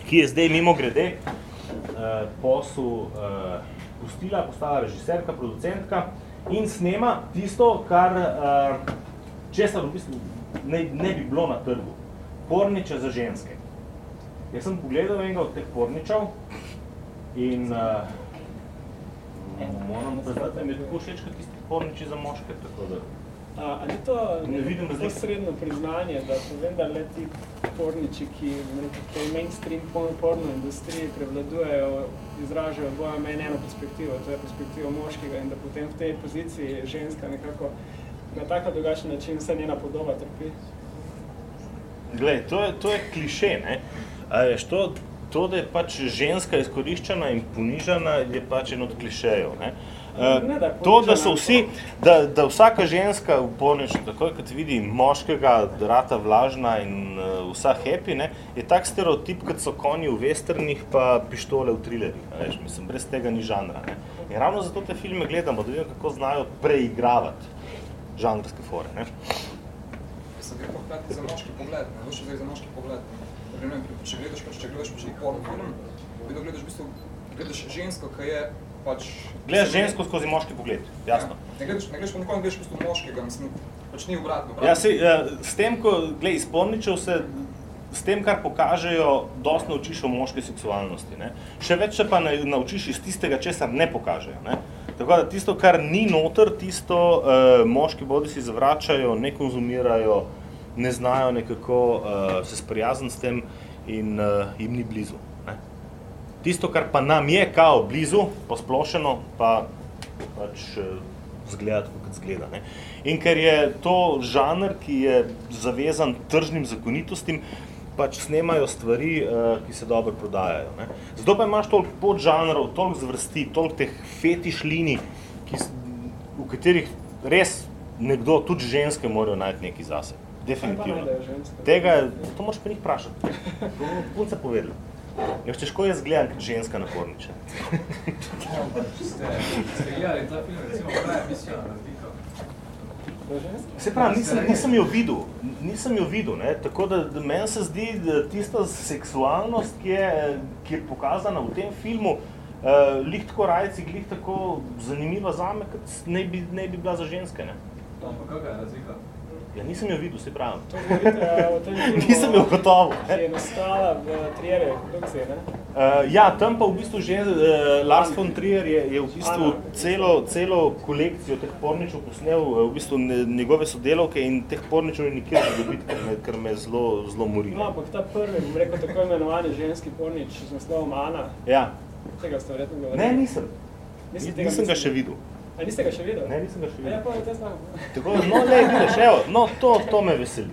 ki je zdaj mimo grede eh, posel eh, pustila, postala režiserka, producentka in snema tisto, kar eh, česar v bistvu ne, ne bi bilo na trgu. Porniče za ženske. Jaz sem pogledal enega od teh porničev, In uh, moram priznati, da mi je tako všeč, kot tisti porniči za moške, tako da... A, ali to ne vidim posredno priznanje, da povem, da le ti porniči, ki v mainstream porno industriji prevladujejo, izražajo boja meni eno perspektivo, to je perspektivo moškega in da potem v tej poziciji ženska nekako na tako drugačen način vse njena podoba trpi? Glej, to je, to je kliše, ne? A veš, to, to, da je pač ženska izkoriščena in ponižana, je pač en od klišejev. Ne? Ne, da to, da so vsi, da, da vsaka ženska v porniču, takoj kot vidi moškega, rata vlažna in uh, vsa happy, ne, je tak stereotip, kot so konji v westernih pa pištole v trilerih. Veš, mislim, brez tega ni žanra. Ne. In ravno zato te filme gledamo, da vidimo, kako znajo preigravati žanrske fore. Ne. Sem gre pohkrati za moški pogled, ne, veš, za moški pogled primer, če gledaš, pač, če gledaš pač nek porno film, vedno gledaš v bistvu, gledaš žensko, ki je pač... Gledaš žensko skozi moški pogled, jasno. Ja, ne gledaš, ne gledaš pa nikoli ne gledaš v bistvu moškega, mislim, pač ni obratno. obratno. Ja, se, ja, s tem, ko gled, izporničev se, s tem, kar pokažejo, dost naučiš o moški seksualnosti. Ne? Še več se pa ne, naučiš iz tistega, česar ne pokažejo. Ne? Tako da tisto, kar ni noter, tisto uh, moški bodi si zavračajo, ne konzumirajo, ne znajo nekako uh, se sprijazniti s tem in uh, jim ni blizu. Ne? Tisto, kar pa nam je kao blizu, posplošeno, pa pač uh, zgleda tako, kot zgleda. Ne? In ker je to žanr, ki je zavezan tržnim zakonitostim, pač snemajo stvari, uh, ki se dobro prodajajo. Ne? Zato pa imaš toliko podžanrov, toliko zvrsti, toliko teh fetiš linij, ki, v katerih res nekdo, tudi ženske, morajo najti nekaj zase. Definitivno. Tega, to moraš pa njih vprašati. To bomo punce povedali. Jaz težko jaz gledam kot ženska na porniče. Ste gledali ta film, recimo, kaj je misija razlika? Se pravi, nisem, nisem jo videl, nisem jo videl, ne? tako da, da meni se zdi, da tista seksualnost, ki je, ki je pokazana v tem filmu, uh, lih tako rajci, lih tako zanimiva zame, kot ne bi, ne bi bila za ženske. Ne? Pa kakaj je razlika? Ja, nisem jo videl, se pravim. To govorite eh, filmu, <laughs> Nisem jo gotovo. ki je nastala v Trierjevi produkciji, ne? Uh, ja, tam pa v bistvu že uh, Lars von Trier je, je v bistvu Ana. celo, celo kolekcijo teh porničev posnel, v bistvu ne, njegove sodelavke in teh porničev je nikjer ne dobiti, ker me, ker me zelo, zelo mori. No, ampak ta prvi, bom rekel, tako imenovani ženski pornič z naslovom Ana, Ja, tega ste verjetno govorili. ne, nisem. Niste Nis, tega nisem ga še videl. A niste ga še videli? Ne, nisem ga še ja, videl. pa je to znam. Tako, no, le, vidiš, evo, no, to, to me veseli.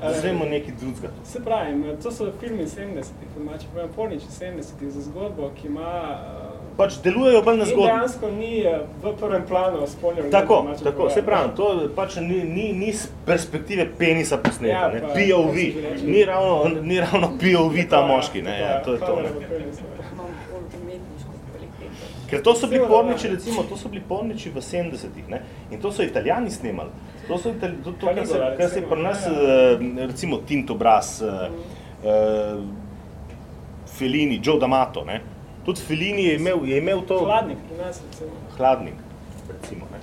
Da zvemo nekaj drugega. Se pravi, to so filmi 70-ih, po domače povem, porniči 70-ih za zgodbo, ki ima... eh, Pač delujejo bolj na in zgodbo. dejansko ni eh, v prvem planu spolnil. Tako, tako, se pravim, to pač ni, ni, ni z perspektive penisa posneto, Ja, ne, pa- POV, ni ravno, ni ravno POV ta moški, ne, ja, to je to. Ne. v penisu. Imam bolj umetniško kvaliteto. Ker to so bili porniči, recimo, to so bili porniči v 70-ih, ne, in to so italijani snemali. To so itali, to, to kar, se, kar se je pri nas, ja. eh, recimo, Tint obraz, uh, uh, Fellini, Joe D'Amato, ne. Tudi Fellini je imel, je imel to... Hladnik pri nas, recimo. hladnik, recimo. Ne.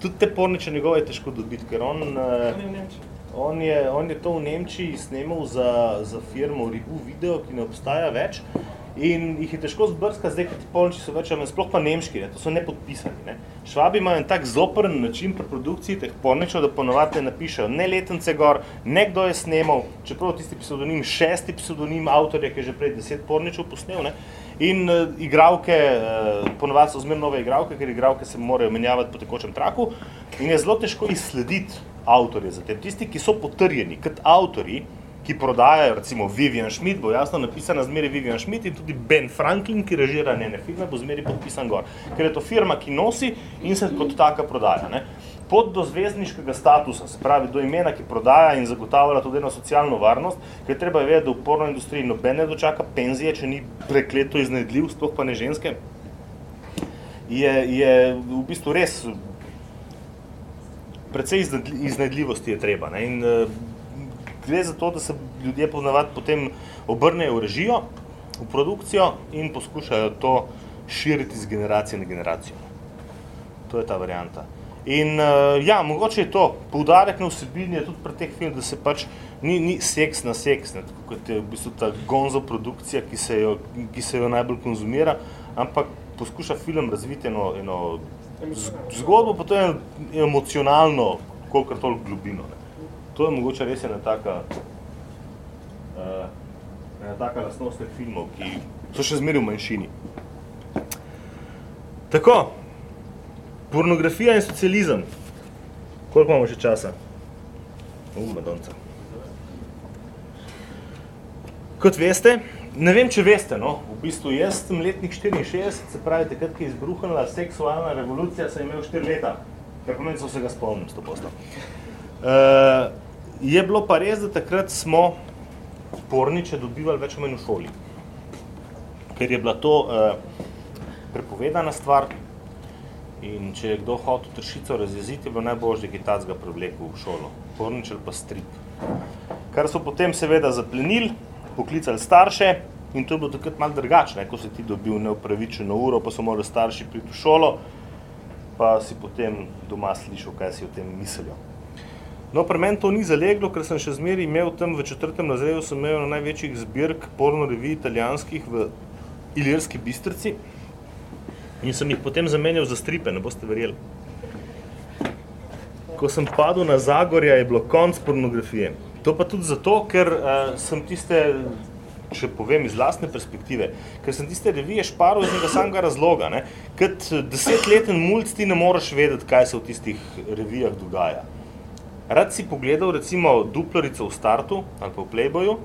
Tudi te porniče njegove je težko dobiti, ker on, eh, ni v Nemčiji. on, je, on je to v Nemčiji snemal za, za firmo Ribu Video, ki ne obstaja več. In jih je težko zbrskati, zdaj, ker ti polniči so več, ali sploh pa nemški, ne, to so nepodpisani. Ne. Švabi imajo tak zoprn način pri produkciji teh porničev, da ponovadi ne napišejo ne letence gor, ne kdo je snemal, čeprav tisti pseudonim, šesti pseudonim avtorja, ki je že prej deset porničev posnel. Ne. In uh, igravke, uh, ponovadi so zmerno nove igravke, ker igravke se morajo menjavati po tekočem traku in je zelo težko izslediti avtorje za tem. Tisti, ki so potrjeni kot avtorji, ki prodajajo, recimo Vivian Schmidt, bo jasno napisana zmeri Vivian Schmidt in tudi Ben Franklin, ki režira njene filme, bo zmeri podpisan gor. Ker je to firma, ki nosi in se kot taka prodaja. Ne. Pot do zvezdniškega statusa, se pravi do imena, ki prodaja in zagotavlja tudi eno socialno varnost, ker treba je vedeti, da v porno industriji noben ne dočaka penzije, če ni prekleto iznajdljiv, sploh pa ne ženske, je, je v bistvu res precej iznajdljivosti je treba. Ne? In uh, gre za to, da se ljudje ponavadi potem obrnejo v režijo, v produkcijo in poskušajo to širiti z generacije na generacijo. To je ta varianta. In uh, ja, mogoče je to, poudarek na vsebini tudi pri teh filmih, da se pač ni, ni seks na seks, ne, tako kot je v bistvu ta gonzo produkcija, ki se jo, ki se jo najbolj konzumira, ampak poskuša film razviti eno, eno zgodbo, pa to je emocionalno, kolikor toliko globino. Ne. To je mogoče res ena taka, uh, ena taka lastnost teh filmov, ki so še zmeraj v manjšini. Tako, pornografija in socializem. Koliko imamo še časa? Uh, madonca. Kot veste, ne vem, če veste, no, v bistvu jaz sem letnik 64, se pravi, takrat, ko je izbruhnila seksualna revolucija, sem imel 4 leta, kar pomeni, da se vsega spomnim 100%. Uh, je bilo pa res, da takrat smo porniče dobivali več manj v šoli, ker je bila to uh, prepovedana stvar in če je kdo hotel tršico razjeziti, je bilo najbolje, da je tacga prevlekel v šolo, pornič ali pa strip. Kar so potem seveda zaplenili, poklicali starše in to je bilo takrat malo drugače, ko si ti dobil neupravičeno uro, pa so morali starši priti v šolo, pa si potem doma slišal, kaj si o tem mislijo. No, pri meni to ni zaleglo, ker sem še zmeraj imel tam v četrtem razredu, sem imel eno največjih zbirk porno revij italijanskih v Ilirski Bistrici in sem jih potem zamenjal za stripe, ne boste verjeli. Ko sem padel na Zagorja, je bilo konc pornografije. To pa tudi zato, ker uh, sem tiste, če povem iz lastne perspektive, ker sem tiste revije šparil iz nekega samega razloga. Ne? Kot desetleten mulj ti ne moreš vedeti, kaj se v tistih revijah dogaja. Rad si pogledal recimo duplarico v startu ali pa v Playboyu,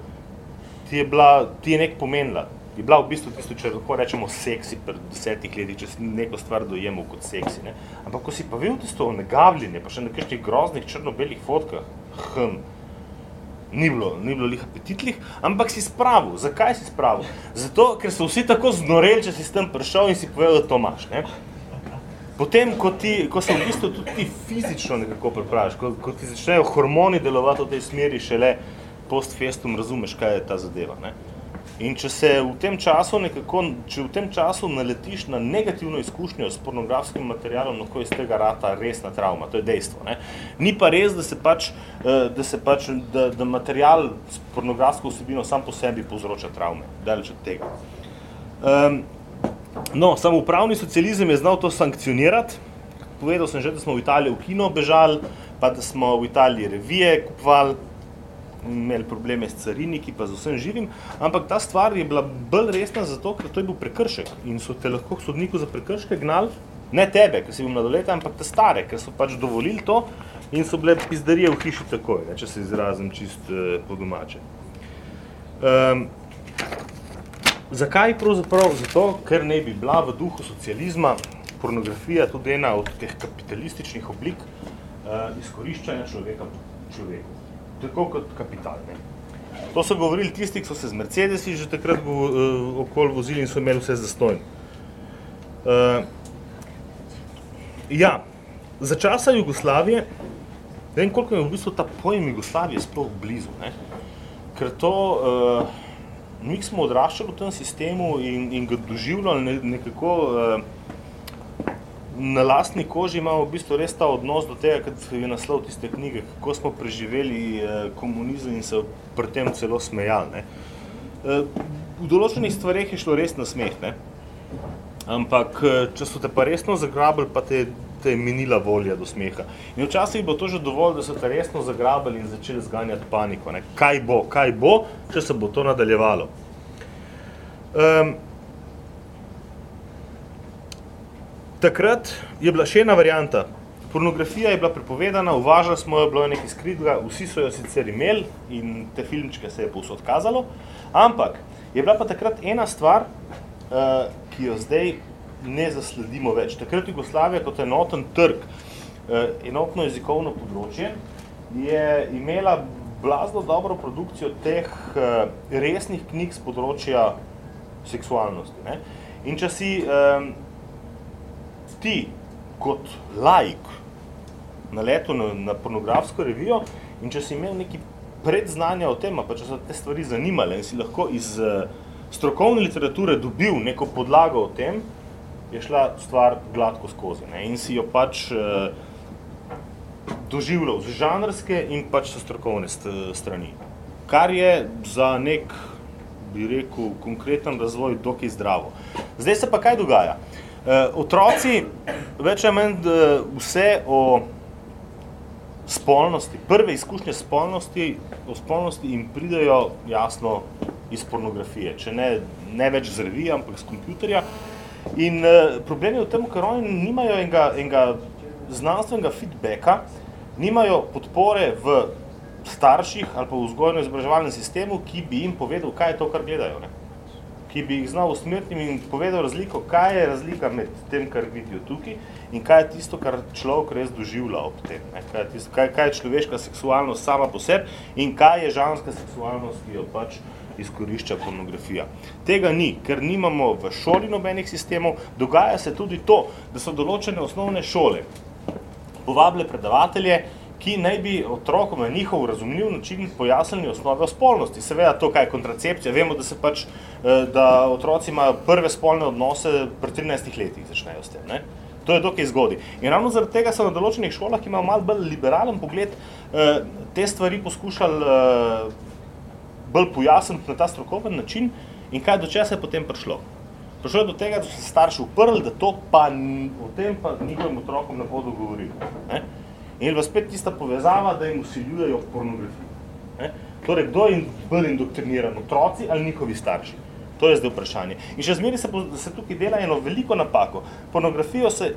ti je, bila, ti je nek pomenila. Je bila v bistvu tisto, če lahko rečemo, seksi pred desetih letih, če si neko stvar dojemal kot seksi. Ne? Ampak ko si pa videl tisto negavljenje, pa še na kakšnih groznih črno-belih fotkah, hm, ni bilo, ni bilo lih apetitlih, ampak si spravil. Zakaj si spravil? Zato, ker so vsi tako znoreli, če si s tem prišel in si povedal, da to imaš. Ne? Potem, ko, ti, ko se v bistvu tudi ti fizično nekako pripraviš, ko, ko ti začnejo hormoni delovati v tej smeri, šele post festum razumeš, kaj je ta zadeva. Ne? In če se v tem času nekako, če v tem času naletiš na negativno izkušnjo s pornografskim materialom, lahko iz tega rata resna travma, to je dejstvo. Ne? Ni pa res, da se pač, eh, da, se pač da, da material s pornografsko vsebino sam po sebi povzroča travme, daleč od tega. Um, no, samo upravni socializem je znal to sankcionirati. Povedal sem že, da smo v Italiji v kino bežali, pa da smo v Italiji revije kupovali, imeli probleme s cariniki, pa z vsem živim, ampak ta stvar je bila bolj resna zato, ker to je bil prekršek in so te lahko sodniku za prekrške gnali, ne tebe, ker si bil mladoleten, ampak te stare, ker so pač dovolili to in so bile pizdarije v hiši takoj, ne, če se izrazim čist uh, po domače. Um, zakaj pravzaprav? Zato, ker ne bi bila v duhu socializma pornografija tudi ena od teh kapitalističnih oblik uh, izkoriščanja človeka človeku tako kot kapital. Ne. To so govorili tisti, ki so se z Mercedesi že takrat go, uh, okoli vozili in so imeli vse zastojno. Uh, ja, za časa Jugoslavije, ne vem, koliko je v bistvu ta pojem Jugoslavije sploh blizu, ne? ker to, uh, mi smo odraščali v tem sistemu in, in ga doživljali ne, nekako uh, na lastni koži imamo v bistvu res ta odnos do tega, kot je naslov tiste knjige, kako smo preživeli eh, komunizem in se pri tem celo smejali. Ne. Eh, v določenih stvareh je šlo res na smeh, ne. ampak eh, če so te pa resno zagrabili, pa te, te je minila volja do smeha. In včasih bo to že dovolj, da so te resno zagrabili in začeli zganjati paniko. Ne. Kaj bo, kaj bo, če se bo to nadaljevalo. Um, Takrat je bila še ena varianta. Pornografija je bila prepovedana, uvažali smo jo, bilo je nekaj skritega, vsi so jo sicer imeli in te filmčke se je povsod kazalo, ampak je bila pa takrat ena stvar, uh, ki jo zdaj ne zasledimo več. Takrat Jugoslavija kot enoten trg, uh, enotno jezikovno področje, je imela blazno dobro produkcijo teh uh, resnih knjig z področja seksualnosti. Ne? In če si um, ti kot laik naletel na, na pornografsko revijo in če si imel neki predznanja o tem, pa če so te stvari zanimale in si lahko iz uh, strokovne literature dobil neko podlago o tem, je šla stvar gladko skozi. Ne? In si jo pač uh, doživljal z žanrske in pač so strokovne st strani. Kar je za nek, bi rekel, konkreten razvoj dokaj zdravo. Zdaj se pa kaj dogaja? Uh, otroci več ali manj vse o spolnosti, prve izkušnje spolnosti, o spolnosti jim pridajo jasno iz pornografije, če ne, ne več z revije, ampak z kompjuterja. In uh, problem je v tem, ker oni nimajo enega, enega znanstvenega feedbacka, nimajo podpore v starših ali pa v vzgojno-izobraževalnem sistemu, ki bi jim povedal, kaj je to, kar gledajo. Ne? ki bi jih znal usmeriti in povedal razliko, kaj je razlika med tem, kar vidijo tukaj in kaj je tisto, kar človek res doživlja ob tem. Ne? Kaj, je tisto, kaj, kaj je človeška seksualnost sama po sebi in kaj je ženska seksualnost, ki jo pač izkorišča pornografija. Tega ni, ker nimamo v šoli nobenih sistemov, dogaja se tudi to, da so določene osnovne šole povabile predavatelje, ki naj bi otrokom na njihov razumljiv način pojasnili osnove o spolnosti. Seveda to, kaj je kontracepcija, vemo, da se pač, eh, da otroci imajo prve spolne odnose pri 13 letih začnejo s tem. Ne? To je dokaj zgodi. In ravno zaradi tega so na določenih šolah, ki imajo malo bolj liberalen pogled, eh, te stvari poskušali eh, bolj pojasniti na ta strokoven način in kaj do česa je potem prišlo. Prišlo je do tega, da so se starši uprli, da to pa o tem pa njihovim otrokom ne bodo govorili. Ne? In pa spet tista povezava, da jim usiljujejo pornografijo. Ne? Torej, kdo je bolj indoktriniran, otroci ali njihovi starši? To je zdaj vprašanje. In še zmeri se, se tukaj dela eno veliko napako. Pornografijo se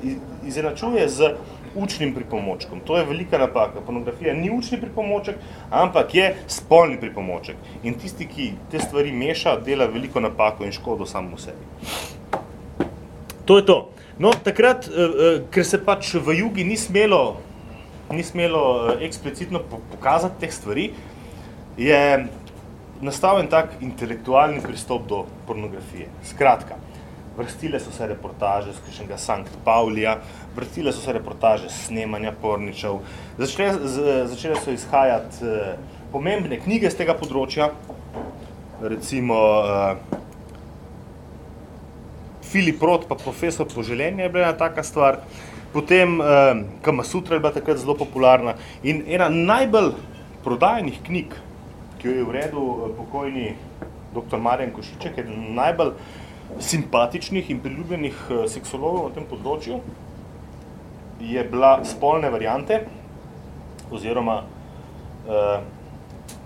izenačuje z učnim pripomočkom. To je velika napaka. Pornografija ni učni pripomoček, ampak je spolni pripomoček. In tisti, ki te stvari meša, dela veliko napako in škodo samo sebi. To je to. No, takrat, eh, eh, ker se pač v jugi ni smelo ni smelo eh, eksplicitno pokazati teh stvari, je nastal en tak intelektualni pristop do pornografije. Skratka, vrstile so se reportaže z kakšnega Sankt Paulija, vrstile so se reportaže snemanja porničev, začele, začele so izhajati eh, pomembne knjige z tega področja, recimo uh, Filip Rot, pa profesor poželenja je bila ena taka stvar. Potem uh, Kamasutra je bila takrat zelo popularna in ena najbolj prodajenih knjig, ki jo je uredil uh, pokojni dr. Marjan Košiček, eden najbolj simpatičnih in priljubljenih uh, seksologov na tem področju, je bila spolne variante, oziroma uh,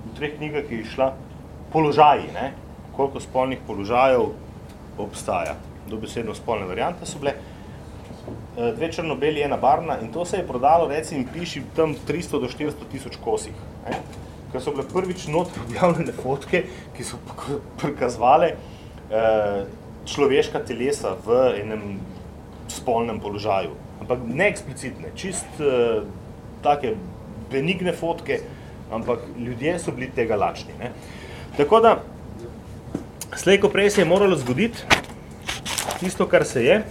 v treh knjigah, je šla položaji, ne? koliko spolnih položajev obstaja. Dobesedno spolne variante so bile, uh, dve črno-beli, ena barna in to se je prodalo, recimo, piši tam 300 do 400 tisoč kosih. Ne? Ker so bile prvič not objavljene fotke, ki so <laughs> prikazovale uh, človeška telesa v enem spolnem položaju. Ampak ne eksplicitne, čist uh, take benigne fotke, ampak ljudje so bili tega lačni. Ne. Tako da, slej ko prej se je moralo zgoditi tisto, kar se je,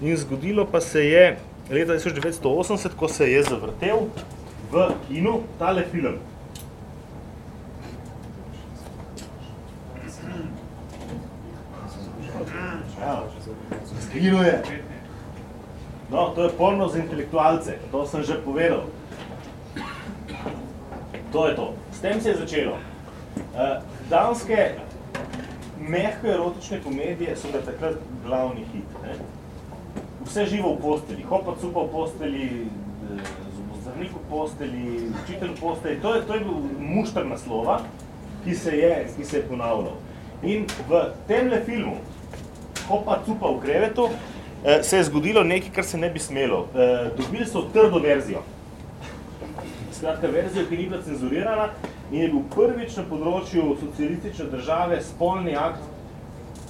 in zgodilo pa se je leta 1980, ko se je zavrtel v kinu tale film. Kino je. No, to je porno za intelektualce, to sem že povedal. To je to. S tem se je začelo. Uh, danske mehko erotične komedije so bile takrat glavni hit. Ne? Vse živo v posteli, hopa cupa v posteli, zobozdravnik v posteli, učitelj v posteli. To je, to je bil muštr naslova, ki se je, ki se je ponavljal. In v temle filmu, hopa cupa v krevetu, eh, se je zgodilo nekaj, kar se ne bi smelo. Eh, dobili so trdo verzijo skratka verzijo, ki ni bila cenzurirana in je bil prvič na področju socialistične države spolni akt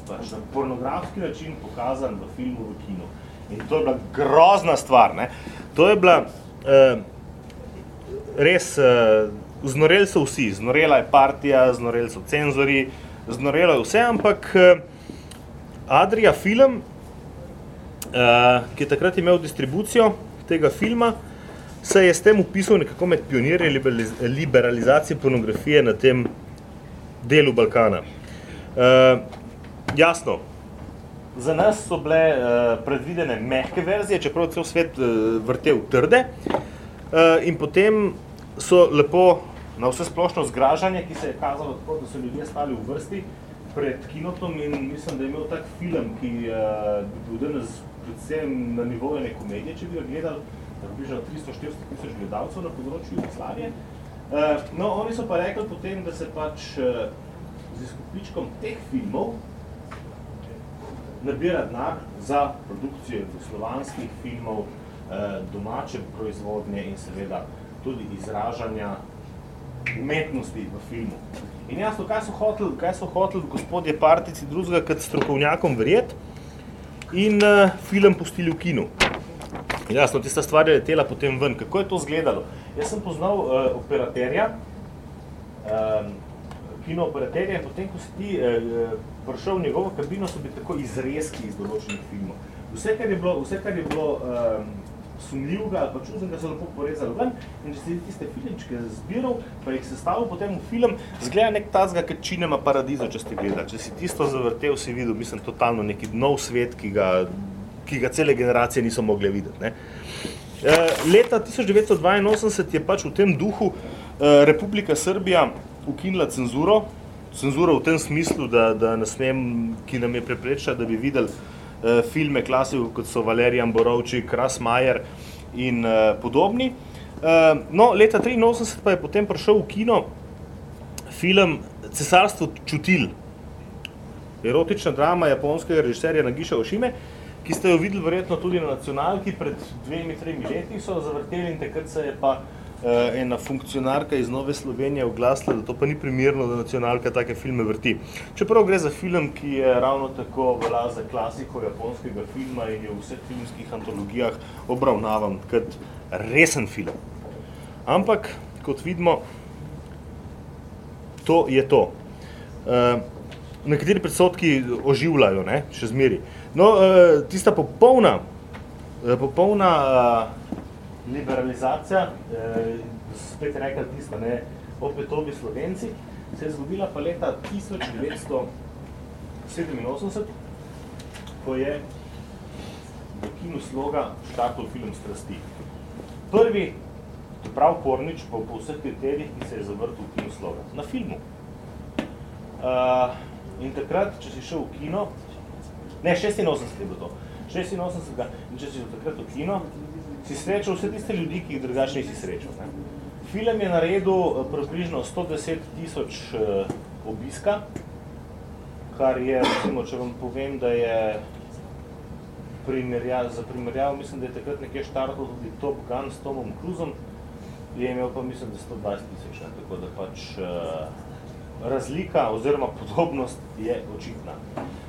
pač na pornografski način pokazan v filmu v kinu. In to je bila grozna stvar. Ne? To je bila eh, res, eh, znoreli so vsi, znorela je partija, znoreli so cenzori, znorelo je vse, ampak eh, Adria film, eh, ki je takrat imel distribucijo tega filma, se je s tem upisal nekako med pionirje liberalizacije pornografije na tem delu Balkana. Uh, jasno, za nas so bile uh, predvidene mehke verzije, čeprav cel svet uh, vrtel trde uh, in potem so lepo na vse splošno zgražanje, ki se je kazalo tako, da so ljudje stali v vrsti pred kinotom in mislim, da je imel tak film, ki uh, bi bil predvsem na nivoju ne komedije, če bi ga gledali, približno 300-400 tisoč gledalcev na področju Jugoslavije. Uh, no, oni so pa rekli potem, da se pač uh, z izkupičkom teh filmov nabira denar za produkcijo slovanskih filmov, uh, domače proizvodnje in seveda tudi izražanja umetnosti v filmu. In jasno, kaj so hoteli, kaj so hoteli gospodje partici drugega kot strokovnjakom verjeti in uh, film pustili v kinu. Jasno, tista stvar je letela potem ven. Kako je to izgledalo? Jaz sem poznal uh, operaterja, um, kinooperaterja in potem, ko si ti uh, prišel v njegovo kabino, so bili tako izrezki iz določenih filmov. Vse, kar je bilo, vse, kar je bilo um, sumljivega ali pa čuznega, so lepo porezali ven in če si tiste filmčke zbiral, pa jih sestavil potem v film, zgleda nek tazga, kot činema paradiza, če ste gledali. Če si tisto zavrtel, si videl, mislim, totalno neki nov svet, ki ga ki ga cele generacije niso mogle videti. Ne. E, leta 1982 je pač v tem duhu e, Republika Srbija ukinila cenzuro, cenzuro v tem smislu, da, da nas ne, ki nam je preprečila, da bi videli filme klasikov, kot so Valerijan Borovčik, Kras Majer in podobni. No, leta 1983 pa je potem prišel v kino film Cesarstvo čutil, erotična drama japonskega režiserja Nagiša Oshime, ki ste jo videli verjetno tudi na nacionalki pred dvemi, tremi leti, so zavrteli in takrat se je pa ena funkcionarka iz Nove Slovenije oglasila, da to pa ni primerno, da nacionalka take filme vrti. Čeprav gre za film, ki je ravno tako velja za klasiko japonskega filma in je v vseh filmskih antologijah obravnavan kot resen film. Ampak, kot vidimo, to je to. Uh, nekateri predsodki oživljajo, ne, še zmeri. No, uh, tista popolna, uh, popolna uh, liberalizacija, uh, spet je rekla tista, ne, opet obi slovenci, se je zgodila pa leta 1987, ko je v kinu sloga štartov film Strasti. Prvi, prav pornič, pa po vseh kriterijih, ki se je zavrtil v kinu sloga. Na filmu. Uh, in takrat, če si šel v kino, ne, 86 je bilo to, 86, in če si šel takrat v kino, si srečal vse tiste ljudi, ki jih drugače nisi srečal. Ne? Film je naredil eh, približno 110 tisoč uh, obiska, kar je, recimo, če vam povem, da je primerja, za primerjavo, mislim, da je takrat nekje štartal tudi Top Gun s Tomom Cruiseom, je imel pa, mislim, da 120 tisoč, tako da pač uh, razlika oziroma podobnost je očitna.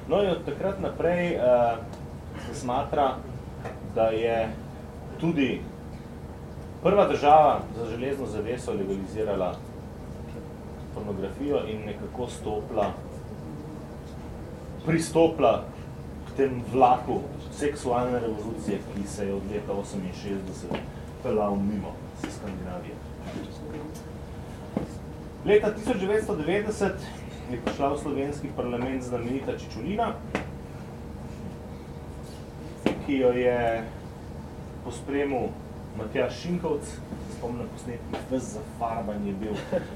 No in od takrat naprej uh, se smatra, da je tudi prva država za železno zaveso legalizirala pornografijo in nekako stopla, pristopla k tem vlaku seksualne revolucije, ki se je od leta 68 pelal mimo se Skandinavije. Leta 1990 je prišla v slovenski parlament znamenita Čičulina, ki jo je po spremu Matjaž Šinkovc, spomnim posnetki, ves zafarban je bil.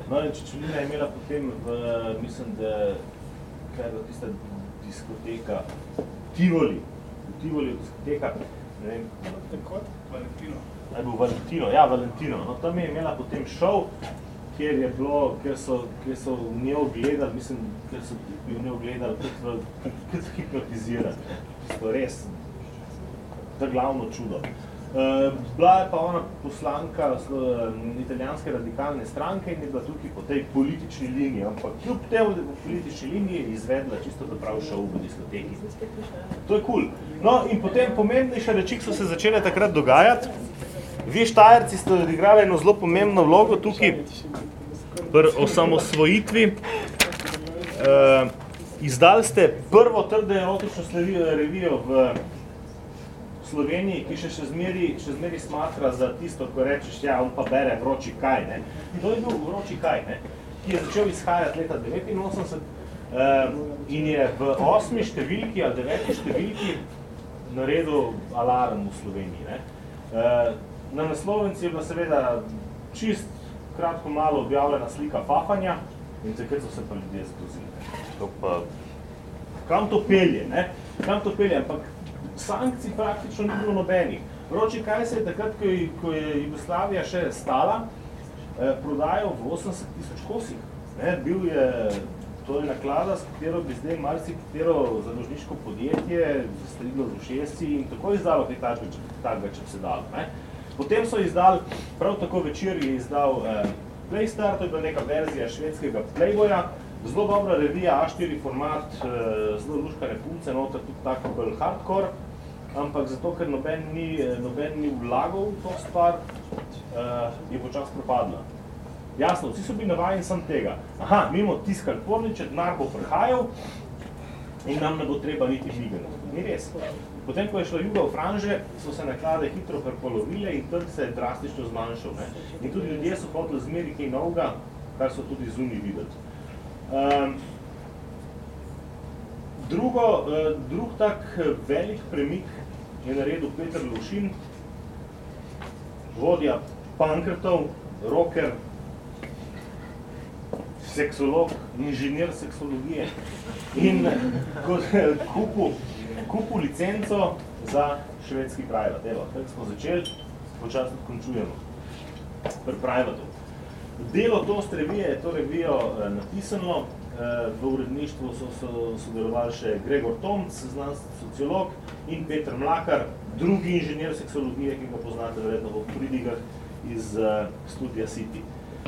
No in Čičulina je imela potem v, mislim, da kaj je bila tista diskoteka Tivoli, v Tivoli diskoteka, ne vem, Tako, Valentino. naj bo Valentino, ja, Valentino. No, tam je imela potem šov, kjer je bilo, kjer so, kjer so v njo gledali, mislim, kjer so v njo gledali kot, v, kot hipnotizirani. To je res, to je glavno čudo. Uh, bila je pa ona poslanka slo, italijanske radikalne stranke in je bila tukaj po tej politični liniji, ampak kljub po politični liniji je izvedla čisto prav šov v diskoteki. To je kul. Cool. No in potem pomembnejše reči, so se začele takrat dogajati. Vi Štajerci ste odigrali eno zelo pomembno vlogo tukaj pri osamosvojitvi. Uh, izdali ste prvo trdo erotično revijo v Sloveniji, ki še še zmeri, še zmeri smatra za tisto, ko rečeš, ja, on pa bere vroči kaj, ne. To je bil vroči kaj, ne, ki je začel izhajati leta 89 uh, in je v osmi številki ali deveti številki naredil alarm v Sloveniji, ne. Uh, na naslovnici je bila seveda čist kratko malo objavljena slika fafanja in takrat so se pa ljudje zgrozili. Kam to pelje, ne? Kam to pelje, ampak sankcij praktično ni bilo nobenih. Vroči kaj se je takrat, ko je, ko je Jugoslavija še stala, eh, prodajal v 80 tisoč kosih. Ne? Bil je, to je naklada, s katero bi zdaj marsi katero založniško podjetje zastriglo z ušesci in tako izdalo kaj takega, če bi se dalo. Ne? Potem so izdali, prav tako večer je izdal eh, Playstar, to je bila neka verzija švedskega Playboya, zelo dobra revija, A4 format, eh, zelo luškane punce, noter tudi tako bolj hardcore, ampak zato, ker noben ni, noben ni vlagal v to stvar, uh, je počas propadla. Jasno, vsi so bili navajeni sam tega. Aha, mi bomo tiskali porniče, denar bo prihajal in nam ne bo treba niti migati. Ni res. Potem, ko je šlo juga v franže, so se naklade hitro prepolovile in trg se je drastično zmanjšal. Ne? In tudi ljudje so hoteli zmeri kaj novega, kar so tudi zunaj videti. Um, drugo, uh, drug tak velik premik je naredil Peter Lušin, vodja pankrtov, rocker, seksolog, inženir seksologije in <laughs> kupil, kupil licenco za švedski private. Evo, tako smo začeli, počasno končujemo pri privatu. Delo Toast revije je to revijo eh, napisano, v uredništvu so, so sodelovali še Gregor Tomc, znanstveni sociolog, in Peter Mlakar, drugi inženir seksologije, ki ga poznate verjetno v pridigah iz uh, studija City.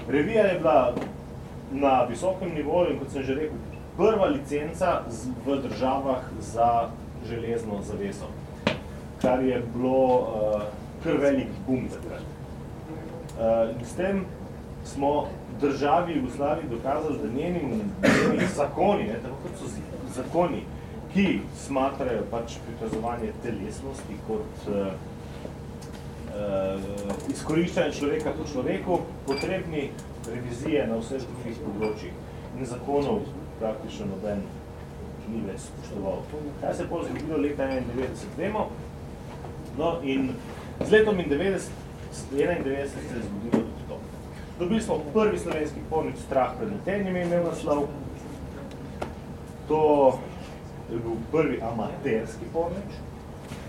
Revija je bila na visokem nivoju in kot sem že rekel, prva licenca v državah za železno zaveso, kar je bilo uh, kar velik boom takrat. Uh, s tem smo državi Jugoslaviji dokazali, da njeni, zakoni, ne, tako kot so zakoni, ki smatrajo pač prikazovanje telesnosti kot uh, uh, izkoriščanje človeka po človeku, potrebni revizije na vseh drugih področjih. in zakonov praktično noben ni več spoštoval. Kaj se je pol zgodilo leta 91, vemo. No in z letom 91, 91 se je zgodilo. Dobili smo prvi slovenski pornič Strah pred letenjem je imel naslov. To je bil prvi amaterski pornič.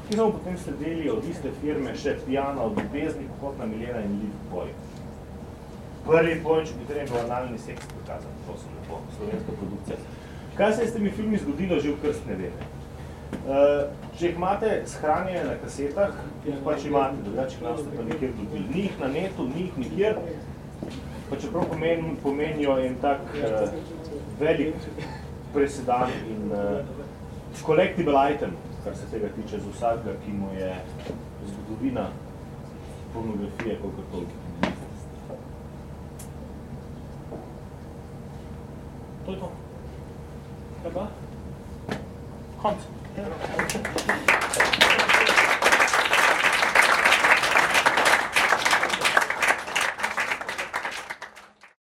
ki smo potem sledili od iste firme še Pijana od ljubezni, Pohotna Milena in Liv Boj. Prvi pornič, v katerem je bil analni seks prikazan, to so lepo, slovenska produkcija. Kaj se je s temi filmi zgodilo že v krstne vene? Uh, če jih imate shranjene na kasetah, jih pač imate, drugače nas ste pa nekjer dobili. Ni jih na netu, ni jih nikjer, pa čeprav pomen, pomenijo en tak uh, velik presedan in uh, collectible item, kar se tega tiče za vsakega, ki mu je zgodovina pornografije, koliko toliko. To je to. Kaj pa? Konc.